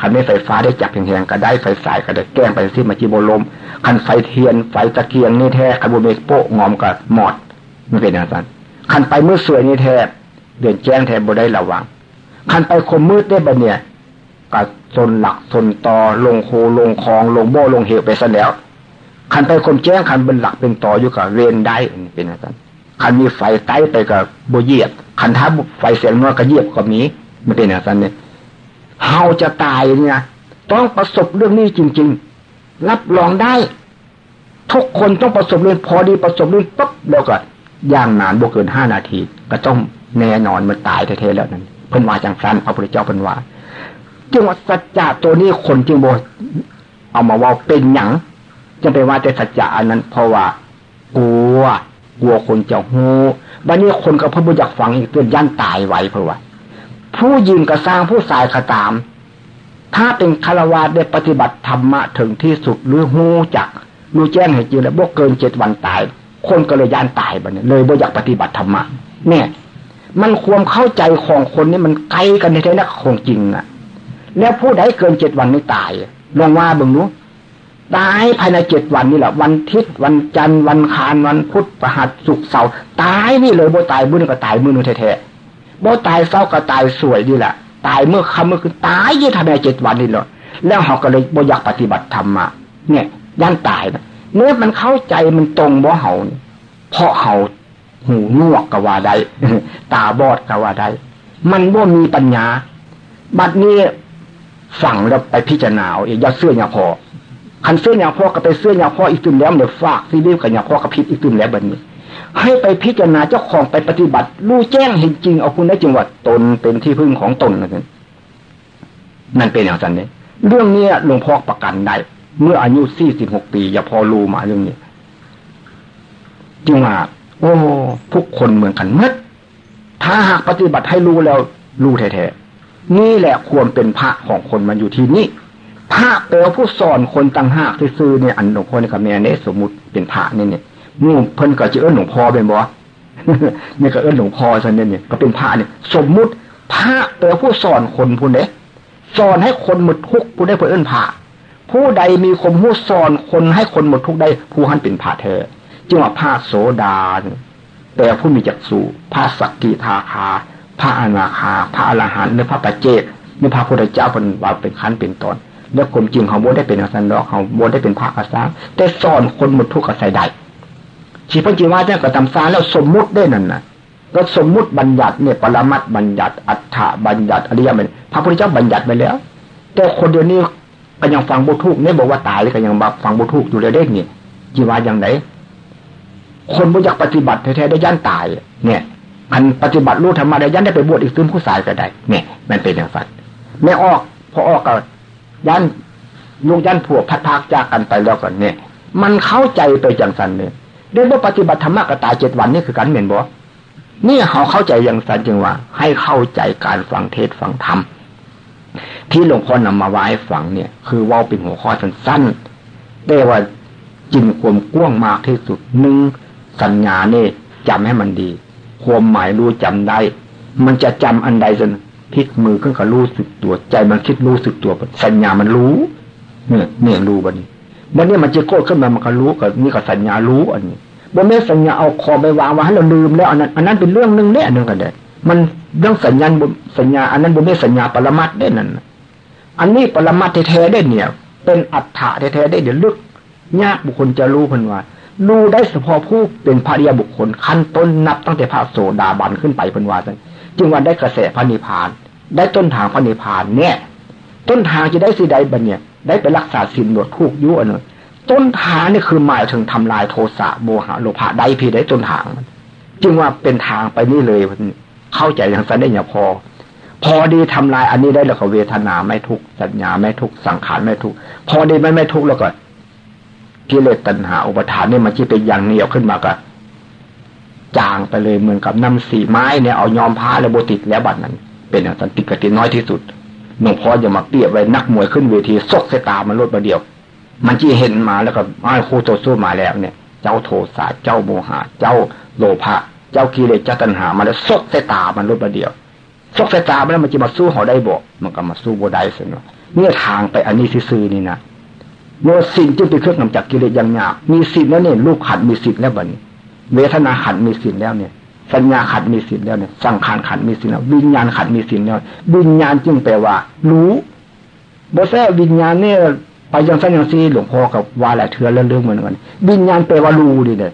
ขันไม่ไฟฟ้าได้จับแหงๆก็ได้ไฟสายก็ได้แก้งไปที่มาจีโบลมขันไฟเทียนไฟตะเกียงนี่แท้ขันโบเมโปงอมกับหมอดไม่เป็นอย่างนั้นขันไปมืดสวยนี่แท้เดือนแจ้งแท้บ่ได้ระวังขันไปคมมืดได้บะเนี่ยกับซนหลักซนตอลงโคลงคลองลงโบลงเหวไปซะแล้วขันไปคมแจ้งขันเป็นหลักเป็นต่ออยู่กับเรนได้เป็นอย่างนั้นขันมีไฟใต้ไปกับโบเยียบขันท้าไฟเสียงน้อยก็เยียบก็มีไม่เป็นอย่างนั้นเนี่ย เฮาจะตายเนี่ยต้องประสบเรื่องนี้จริง ๆ รับรองได้ ทุกคนต้องประสบเรื่องพอดีประสบเรื่องปุ๊บแล้วก็ย่างนานบ่เกินห้านาที ก็ต้องแน่นอนมันตายแท้ๆแล้วนั่นเพิ่นว่าจังสันพระพุทธเจ้าเพิ่นว่าจึงว่าสัจจะตัวนี้คนจึงบ่เอามาว่าเป็นหยังจะไปว่าแต่สัจจะอันนั้น เพราะว่ากลัวกลัวคนจะหูบัดนี้คนก็เพิ่งอยากฟังอีกเตือนย่านตายไว้เพราะว่า ผู้ยิงกระสร้างผู้สายกระตาม ถ้าเป็นคารวะได้ปฏิบัติธรรมะถึงที่สุดหรือหูจักรู้แจ้งให้จริงแล้วบกเกินเจ็ดวันตาย คนก็เลยยานตายบัดนี้เลยบ่อยากปฏิบัติธรรมะเนี่ยมันความเข้าใจของคนนี่มันไกลกันในแท้ๆของจริงอะแล้วผู้ใดเกินเจ็ดวันไม่ตายลองว่าบึงนู้ตายภายในเจ็ดวันนี่แหละวันทิศวันจันทร์วันคารวันพุธประหัสสุกเสาร์ตายนี่เลยโบตายบุญก็ตายมือนึงแท้ๆ บตายเศร้าก็ตายสวยนี่แหละตายเมื่อคำเมื่อคืนตายยี่ทำไมเจ็ดวันนี่เลยแล้วเขาก็เลยโบอยากปฏิบัติธรรมมาเนี่ยย่านตายนะเนื้อมันเข้าใจมันตรงบ่เห่าเพราะเห่าหูนวกกว่าได้ตาบอดกว่าได้มันบ่มีปัญญา บัดนี้ฝังแล้วไปพิจารณาเองอย่าเสื้ออย่าพอคันเสื้ออย่าพอก็ไปเสื้ออย่าพออีกตึมแล้วเดี๋ยวฝากซีรีส์กับอย่าพอกับพิษอีกตึมแล้วแบบนี้ ให้ไปพิจารณาเจ้าของไปปฏิบัติ รู้แจ้งเห็นจริงเอาคุณได้จริงว่าตนเป็นที่พึ่งของตนนั่นนั่นเป็นอย่างนั้นเนี่ยเรื่องนี้หลวงพ่อประกันได้เมื่ออายุสี่สิบหกปี อย่าพอรู้มาเรื่องนี้จึงว่าโอ้ทุกคนเหมือนกันมัดถ้าหากปฏิบัติให้รู้แล้วรู้แท้ๆนี่แหละควรเป็นพระของคนมันอยู่ที่นี่พระแปลผู้สอนคนต่างหากซื้อเนี่ยอันหลวงพ่อในี่กับแม่เนี่ยสมมุติเป็นพระนี่เนี่ย งูเพิ่นก็จะเอิ้นหลวงพ่อเป็นบ่เนี่ยก็เอิ้นหลวงพ่อซะเนี่ยเนี่ยก็เป็นพระเนี่ยสมมุติพระแปลว่ผู้สอนคนผู้นี้สอนให้คนหมดทุกผู้ได้เพื่อเอิ้นพระผู้ใดมีคมผู้สอนคนให้คนหมดทุกได้ผู้หันเป็นพระเธอจึงว่าพระโสดาแต่ผู้มีจักษุพระสักกิทาคา พระอนาคา พระอรหันต์หรือพระปัจเจกหรือพระพุทธเจ้าเป็นว่าเป็นขั้นเป็นตอน แล้วคนจริงเขาโบได้เป็นอาสันดอกเขาโบได้เป็นพระกษาแต่สอนคนหมดทุกข์กระใสได้ ชีพจีว่าเจ้ากระทำซาแล้วสมมุติได้นั่นนะก็สมมุติบัญญัติเนี่ยปรมัตบัญญัติ อัฏฐบัญญัติอริยมรรพระพุทธเจ้าบัญญัติไปแล้ว แต่คนเดียวนี้ก็ยังฟังบุทุกเนี่ยบอกว่าตายเลยก็ยังฟังบุทุกอยู่เลยได้เนี่ยจีวาอย่างไหนคนบุญอยากปฏิบัติแท้ๆได้ย่านตาย เนี่ยมันปฏิบัติรู้ธรรมะได้ย่านได้ไปบวชอีกซึมผู้สายก็ได้ เนี่ย มันเป็นอย่างนั้นไม่ออกพอออกก็ยันยุงยันผัวพัดพากจากกันไปแล้วกันเนี่ย มันเข้าใจไปจังสันเนี่ย เรื่องว่ปฏิบัติธรรมกตายเจ็ดวันนี่คือการเหม็นบ่นี่เขาเข้าใจอย่างสันจึงว่า ให้เข้าใจการฟังเทศฟังธรรมที่หลวงพ่อนำมาไว้ฟังเนี่ย คือว่าเป็นหัวข้อสั้นๆแต่ว่าจินความกว้างมากที่สุดหนึ่งสัญญาเนี่ยจำให้มันดี ความหมายรู้จำได้ มันจะจำอันใดจนพลิกมือขึ้นก็รู้สึกตัว ใจมันคิดรู้สึกตัว สัญญามันรู้ เนี่ยเนี่ยรู้บันนี้ บันนี้มันจะโกรธขึ้นมามันก็รู้กับนี่ก็สัญญารู้อันนี้บนแม่สัญญาเอาคอไปวางไว้ให้เราลืมแล้วอันนั้นอันนั้นเป็นเรื่องหนึ่งเนี่ยอันนึงกันเด้มันเรื่องสัญญาบนสัญญา อันนั้นบนแม่สัญญาปรมัตได้นั่นอันนี้ปรมัตแท้ๆได้เนี่ย เป็นอัฏฐะแท้ๆได้เดี๋ยวลึกยากบุคคลจะรู้พันว่ารู้ได้เฉพาะผู้เป็นภริยาบุคคลขั้นต้นนับตั้งแต่พระโสดาบันขึ้นไปพันว่าจึงว่าได้กระแสพระนิพพาน ได้ต้นทางพระนิพพานเนี่ย ต้นทางจะได้สิใดบันเนี่ย ได้ไปรักษาสินหนวดทูกยุ่อันนึงต้นทางนี่คือหมายถึงทำลายโทสะโมหะโลภะได้พี่ได้ต้นทางจึงว่าเป็นทางไปนี่เลยเข้าใจอย่างสันได้อย่างพอ พอดีทำลายอันนี้ได้แล้วก็เวทนาไม่ทุกสัญญาไม่ทุกสังขารไม่ทุกพอดีไม่ไม่ทุกแล้วก็กิเลสตัณหาอุปทานนี่มันที่เป็นอย่างเหนียวขึ้นมาก็จางไปเลยเหมือนกับน้ำสีไม้เนี่ยเอายอมพ้าแล้วโบติดแล้วบัดนั้น เป็นอย่างสันติกติน้อยที่สุด หลวงพ่อจะมาเปรียไว้นักมวยขึ้นเวทีซกใส่ตามันลดมาเดียว มันจีเห็นมาแล้วก็ไอ้คู่ต่อสู้มาแล้วเนี่ย เจ้าโทสะเจ้าโมหะ เจ้าโลภะเจ้ากิเลสเจ้าตัณหามาแล้วซกใส่ตามันลดมาเดียวซกใส่ตามันแล้วมันจะมาสู้เขาได้บ่มันก็มาสู้บ่ได้สินะเนี่ยทางไปอันนี้ซื่อนี่นะโยสิ่งจึงเป็นเครื่องกำจัดกิเลสอย่างหยาบมีสิทธิ์แล้วเนี่ยลูกขัดมีสิทธิ์แล้วบัดนี้ เวทนาขัดมีสิทธิ์แล้วเนี่ย สัญญาขัดมีสิทธิ์แล้วเนี่ยสังขารขัดมีสิทธิ์แล้ววิญญาณขัดมีสิทธิ์แล้ววิญญาณจึงแปลว่า รู้บแท้วิญญาณเนี่ยไปยังสัญญาซีหลวงพ่อกับวาแหละเถื่อเรื่องเหมือนกันวิญญาณแปลว่ารู้ดิเนี่ย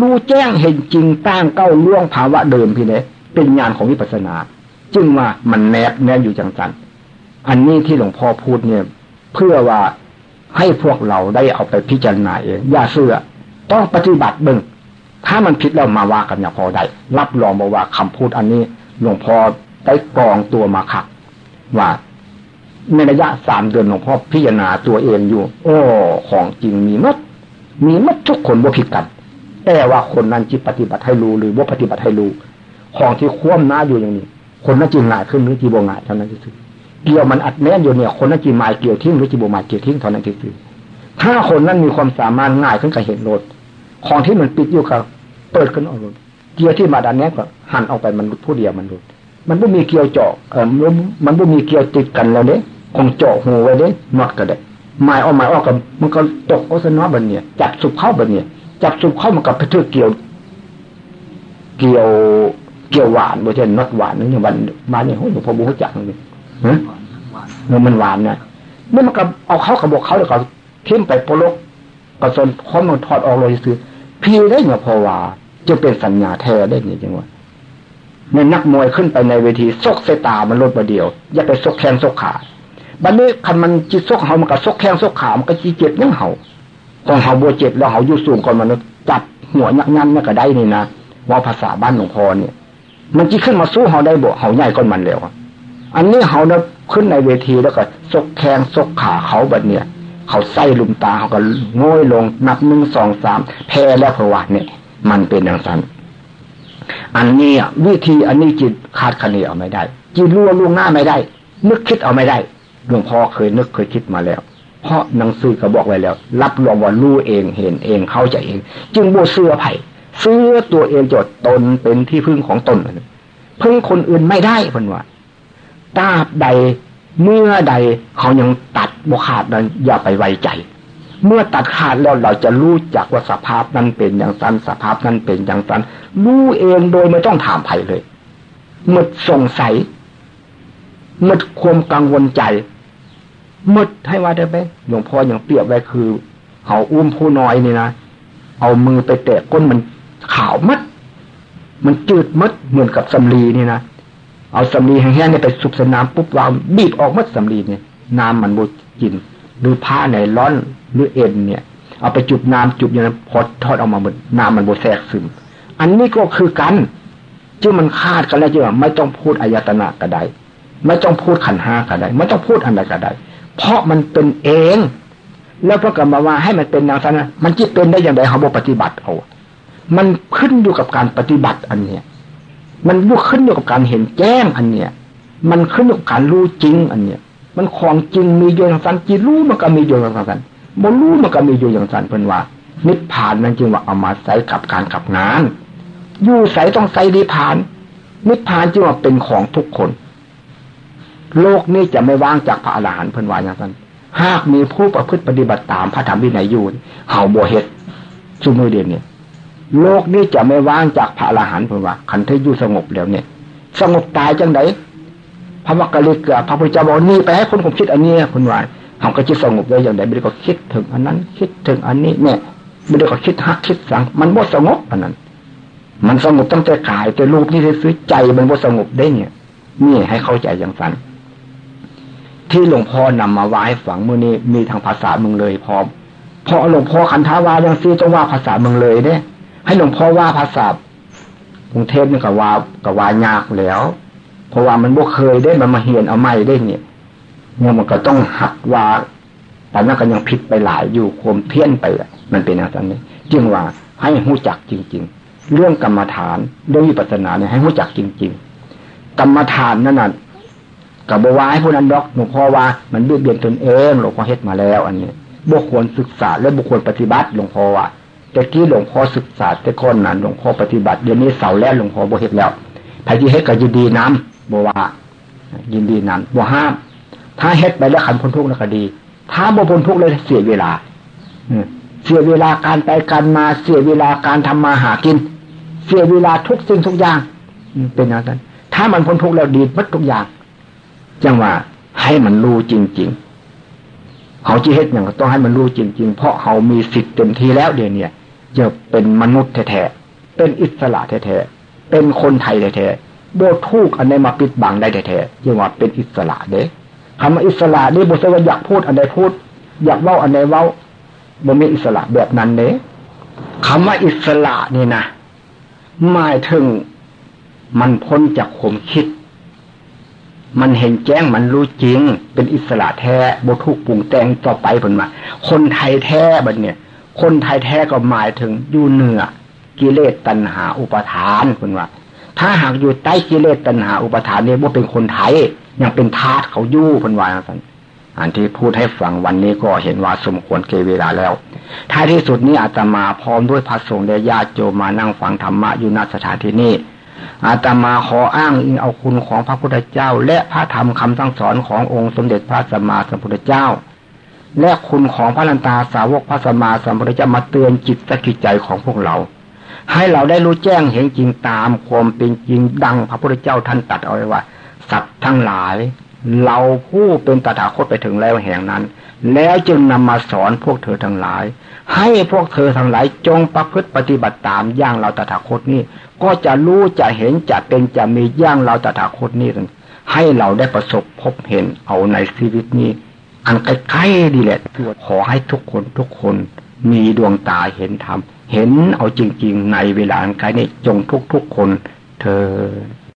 รู้แจ้งเห็นจริงตั้งเก้าล่วงภาวะเดิมพี่เนี่ยเป็นญาณของวิปัสสนา จึงว่ามันแนบแนบอยู่จังสันอันนี้ที่หลวงพ่อพูดเนี่ย เพื่อว่าให้พวกเราได้เอาไปพิจารณาเองอย่าเสื่อต้องปฏิบัติเบิ่ง ถ้ามันผิดแล้วมาว่ากันอย่างพอได้รับรองบอกว่าคำพูดอันนี้หลวงพ่อได้กรองตัวมาขับว่าในระยะสามเดือนหลวงพ่อพิจารณาตัวเองอยู่ โอ้ของจริงมีมัดมีมัดทุกคนว่าผิดกัน แต่ว่าคนนั้นจิตปฏิบัติให้รู้หรือว่าปฏิบัติให้รู้ของที่คว่ำหน้าอยู่อย่างนี้ คนนั้นจีง่ายขึ้นหรือจีบง่ายเท่านั้นที่สุดเกี่ยวมันอัดแน่นอยู่เนี่ย คนนั้นจีหมายเกี่ยวทิ้งหรือจีบหมายเกี่ยวทิ้งเท่านั้นที่สุดถ้าคนนั้นมีความสามารถง่ายขึ้นกับเห็นโลดของที่มันปิดอยู่กับ เปิดขึ้นออกเกี่ยวที่มาดันนี้ก็หันออกไปมันผู้เดียวมันหลุด มันไม่มีเกี่ยวเจาะเออมันไม่มีเกี่ยวติดกันแล้วเนี่ยคงเจาะหูไว้เลยน็อตก็ได้หมายออกหมายออกกับมันก็ตกโอสนอบันเนี่ยจับสุกเข้าบันเนี่ยจับสุกเข้ามันกับไปเทือเกี่ยว เกี่ยวเกี่ยวหวานบ่เช่นน็อตหวานนึงอย่างวันมาเนี่ยโอ้ยพอบูเขาจักเลยฮะเงินมันหวานนี่ยเมื่อมันกับเอาเข้ากับบอกเขาแล้วก็ทิ้มไปโปลกกระสนค้อมันถอดออกเลยซื้อ พี่ได้เนี่ยพอว่าจะเป็นสัญญาแท้ได้เนี่ยจังวะในนักมวยขึ้นไปในเวทีซกเสตามันลดมาเดียว อย่าไปซกแข้งซกขาบัดนี้คันมันจิตซกเขามันก็ซกแข้งซกขา มันก็จีเจ็บยังเขาตองเขาบวเจ็บแล้วเขาอยู่สูงก่อนมันจับหัวยักยันนี่ก็ได้นี่นะว่าภาษาบ้านหลวงพ่อเนี่ย มันจีขึ้นมาสู้เขาได้บ่เขาใหญ่ก้อนมันแล้วอันนี้เขาเนี่ยขึ้นในเวทีแล้วก็ซกแข้งซกขาเขาแบบเนี่ย เขาใส่ลุมตาเขาก็ง่อยลงนับหนึ่งสองสามแพ้แล้วเพราะว่าเนี่ย มันเป็นอย่างนั้นอันนี้วิธีอันนี้จิตคาดคะเนเอาไม่ได้ จิตรู้ล่วงหน้าไม่ได้ นึกคิดเอาไม่ได้หลวงพ่อเคยนึกเคยคิดมาแล้ว เพราะหนังสือก็บอกไว้แล้ว รับรองว่ารู้เองเห็นเองเข้าใจเอง จึงโบเสื้อไผ่เสื้อตัวเองจดตนเป็นที่พึ่งของตนพึ่งคนอื่นไม่ได้คนว่าตาบใด เมื่อใดเขายังตัดบขาดนั้นอย่าไปไว้ใจ เมื่อตัดขาดแล้วเราจะรู้จักว่าสภาพนั้นเป็นอย่างนั้นสภาพนั้นเป็นอย่างนั้นรู้เองโดยไม่ต้องถามใครเลยหมดสงสัยหมดความกังวลใจหมดให้ว่าได้ไหมหลวงพ่ออย่างเปรียบไว้คือเขาอุ้มผู้น้อยนี่นะเอามือไปแตะก้นมันขาวมัด มันจืดมัดเหมือนกับสำลีนี่นะ เอาสำลีแห้งๆเนี่ยไปสุบสนามปุ๊บวางบีบออกมัดสำลีเนี่ยน้ำมันบกินหรือผ้าไหนร้อนหรือเอ็นเนี่ย เอาไปจุบน้ำจุบอย่างนั้นพอทอดออกมาหมดน้ำมันบแทรกซึม อันนี้ก็คือกันจึงมันคาดกันแล้วจึงไม่ต้องพูดอายตนะก็ได้ไม่ต้องพูดขันห้าก็ได้ไม่ต้องพูดอะไรก็ได้ เพราะมันเป็นเอง แล้วพระกรรมว่าให้มันเป็นแนวทางมันจะเป็นได้อย่างไรเขาบอกปฏิบัติเอา มันขึ้นอยู่กับการปฏิบัติอันเนี้ย มันยุขึ้นอยู่กับการเห็นแจ้งอันเนี้ยมันขึ้นอยู่กับการรู้จริง อันเนี้ยมันของจริงมีอยู่อย่างสันจีรู้มันก็มีอยู่อย่างสันบ่รู้มันก็มีอยู่อย่างสันเพิ่นว่า นิพพานนั่นจึงว่าเอามาใส่กับการกับงานอยู่ใส่ต้องใส่นิพพาน นิพพานจึงว่าเป็นของทุกคน โลกนี้จะไม่ว่างจากพระอรหันต์เพิ่นว่าอย่างนั้นหากมีผู้ประพฤติปฏิบัติตามพระธรรมวินัยอยู่เห่าโบเฮ็ดชุมือเดียนเนี่ย โลกนี้จะไม่ว่างจากพระอรหันต์เพื่อว่าขันธ์อยู่สงบแล้วเนี่ย สงบตายจังไดพระวักกะลิกพระพุทธเจ้าบอกนี่ไปให้คนผมคิดอันนี้คุณว่าเขาก็จิตสงบได้อย่างไรไม่ได้ก็คิดถึงอันนั้น คิดถึงอันนี้เนี่ยไม่ได้ก็คิดฮักคิดสัง มันบ่สงบอันนั้น มันสงบตั้งแต่กายแต่รูปนี่ซื้อใจมันบ่สงบได้เนี่ยนี่ให้เข้าใจอย่างสันที่หลวงพ่อนำมาไว้ฝังมือนี้มีทางภาษาเมืองเลยพร้อมพอหลวงพ่อคันทาวายังซีต้องว่าภาษาเมืองเลยเนี่ย ให้หลวงพ่อว่าภาษากรุงเทพนี่ก็ว่าก็ว่ายากแล้ว เพราะว่ามันบ่เคยได้มันมาเหียนเอาไม่ได้เนี่ยเนี่ยมันก็ต้องหัดว่าแต่นั้นก็ยังผิดไปหลายอยู่คมเพี้ยนไปมันเป็นอย่างนี้จึงว่าให้หู้จักจริง ๆ เรื่องกรรมฐานเรื่องวิปัสสนาเนี่ยให้หู้จักจริง ๆ กรรมฐานนั่นน่ะกับบวายผู้นั้นดอกหลวงพ่อว่ามันเบียดเบียนตนเองหลวงพ่อเฮ็ดมาแล้ว อันนี้บุคคลศึกษาและบุคคลปฏิบัติหลวงพ่อว่า แต่กี้หลวงพ่อศึกษาแต่คนนั้นหลวงพ่อปฏิบัติเดี๋ยวนี้เสาแล้วหลวงพ่อบ่เฮ็ดแล้วใครที่เฮ็ดก็ยินดีน้ำบ่ว่ายินดีน้ำบ่ห้ามถ้าเฮ็ดไปแล้วขันพ้นทุกข์แล้วก็ดี ถ้าบ่พ้นทุกข์เลยเสียเวลาเสียเวลาการไปการมาเสียเวลาการทำมาหากิน เสียเวลาทุกสิ่งทุกอย่างเป็นอย่างนั้นถ้ามันพ้นทุกข์แล้วดีมัดทุกอย่างจังว่าให้มันรู้จริง ๆเขาจีเฮ็ดอย่างต้องให้มันรู้จริง ๆ เพราะเขามีสิทธิ์เต็มทีแล้วเดี๋ยวนี้ จะเป็นมนุษย์แท้ๆ เป็นอิสระแท้ๆ เป็นคนไทยแท้ๆโบทูกอันไหนมาปิดบังได้แท้ๆยังว่าเป็นอิสระเด้คำว่าอิสระนี่บุษว่าอยากพูดอันใดพูด อยากเว้าอันใดเว้าบ่มีอิสระแบบนั้นเด้คำว่าอิสระนี่นะหมายถึงมันพ้นจากข่มคิด มันเห็นแจ้งมันรู้จริง เป็นอิสระแท้บทุกปรุงแต่งต่อไปผลมา คนไทยแท้บัดเนี่ย คนไทยแท้ก็หมายถึงอยู่เหนือกิเลสตัณหาอุปทานคุณว่า ถ้าหากอยู่ใต้กิเลสตัณหาอุปทานเนี่ยว่าเป็นคนไทยยังเป็นทาสเขายู่พันวาสันอันที่พูดให้ฟังวันนี้ก็เห็นว่าสมควรเกเวลาแล้ว ท้ายที่สุดนี้อาตมาพร้อมด้วยพระสงฆ์และญาติโยมมานั่งฟังธรรมะอยู่ณสถานที่นี้อาตมาขออ้างอิงเอาคุณของพระพุทธเจ้า และพระธรรมคำสั่งสอนขององค์สมเด็จพระสัมมาสัมพุทธเจ้า และคุณของพระลันตาสาวกพระสมมาสัมพุทธเจ้ามาเตือนจิตสกิจใจของพวกเรา ให้เราได้รู้แจ้งเห็นจริงตามความเป็นจริงดังพระพุทธเจ้าท่านตัดเอาไว้ว่า สัตว์ทั้งหลาย เราผู้เป็นตถาคตไปถึงแล้วแห่งนั้น แล้วจึงนำมาสอนพวกเธอทั้งหลาย ให้พวกเธอทั้งหลายจงประพฤติปฏิบัติตามอย่างเราตถาคตนี้ก็จะรู้จะเห็นจะเป็นจะมีอย่างเราตถาคตนี้ให้เราได้ประสบพบเห็นเอาในชีวิตนี้ อันใกล้ๆดีแหละขอให้ทุกคนทุกคนมีดวงตาเห็นธรรม เห็นเอาจริง ๆ ในเวลาอันใกล้นี้จงทุกๆคนเธอ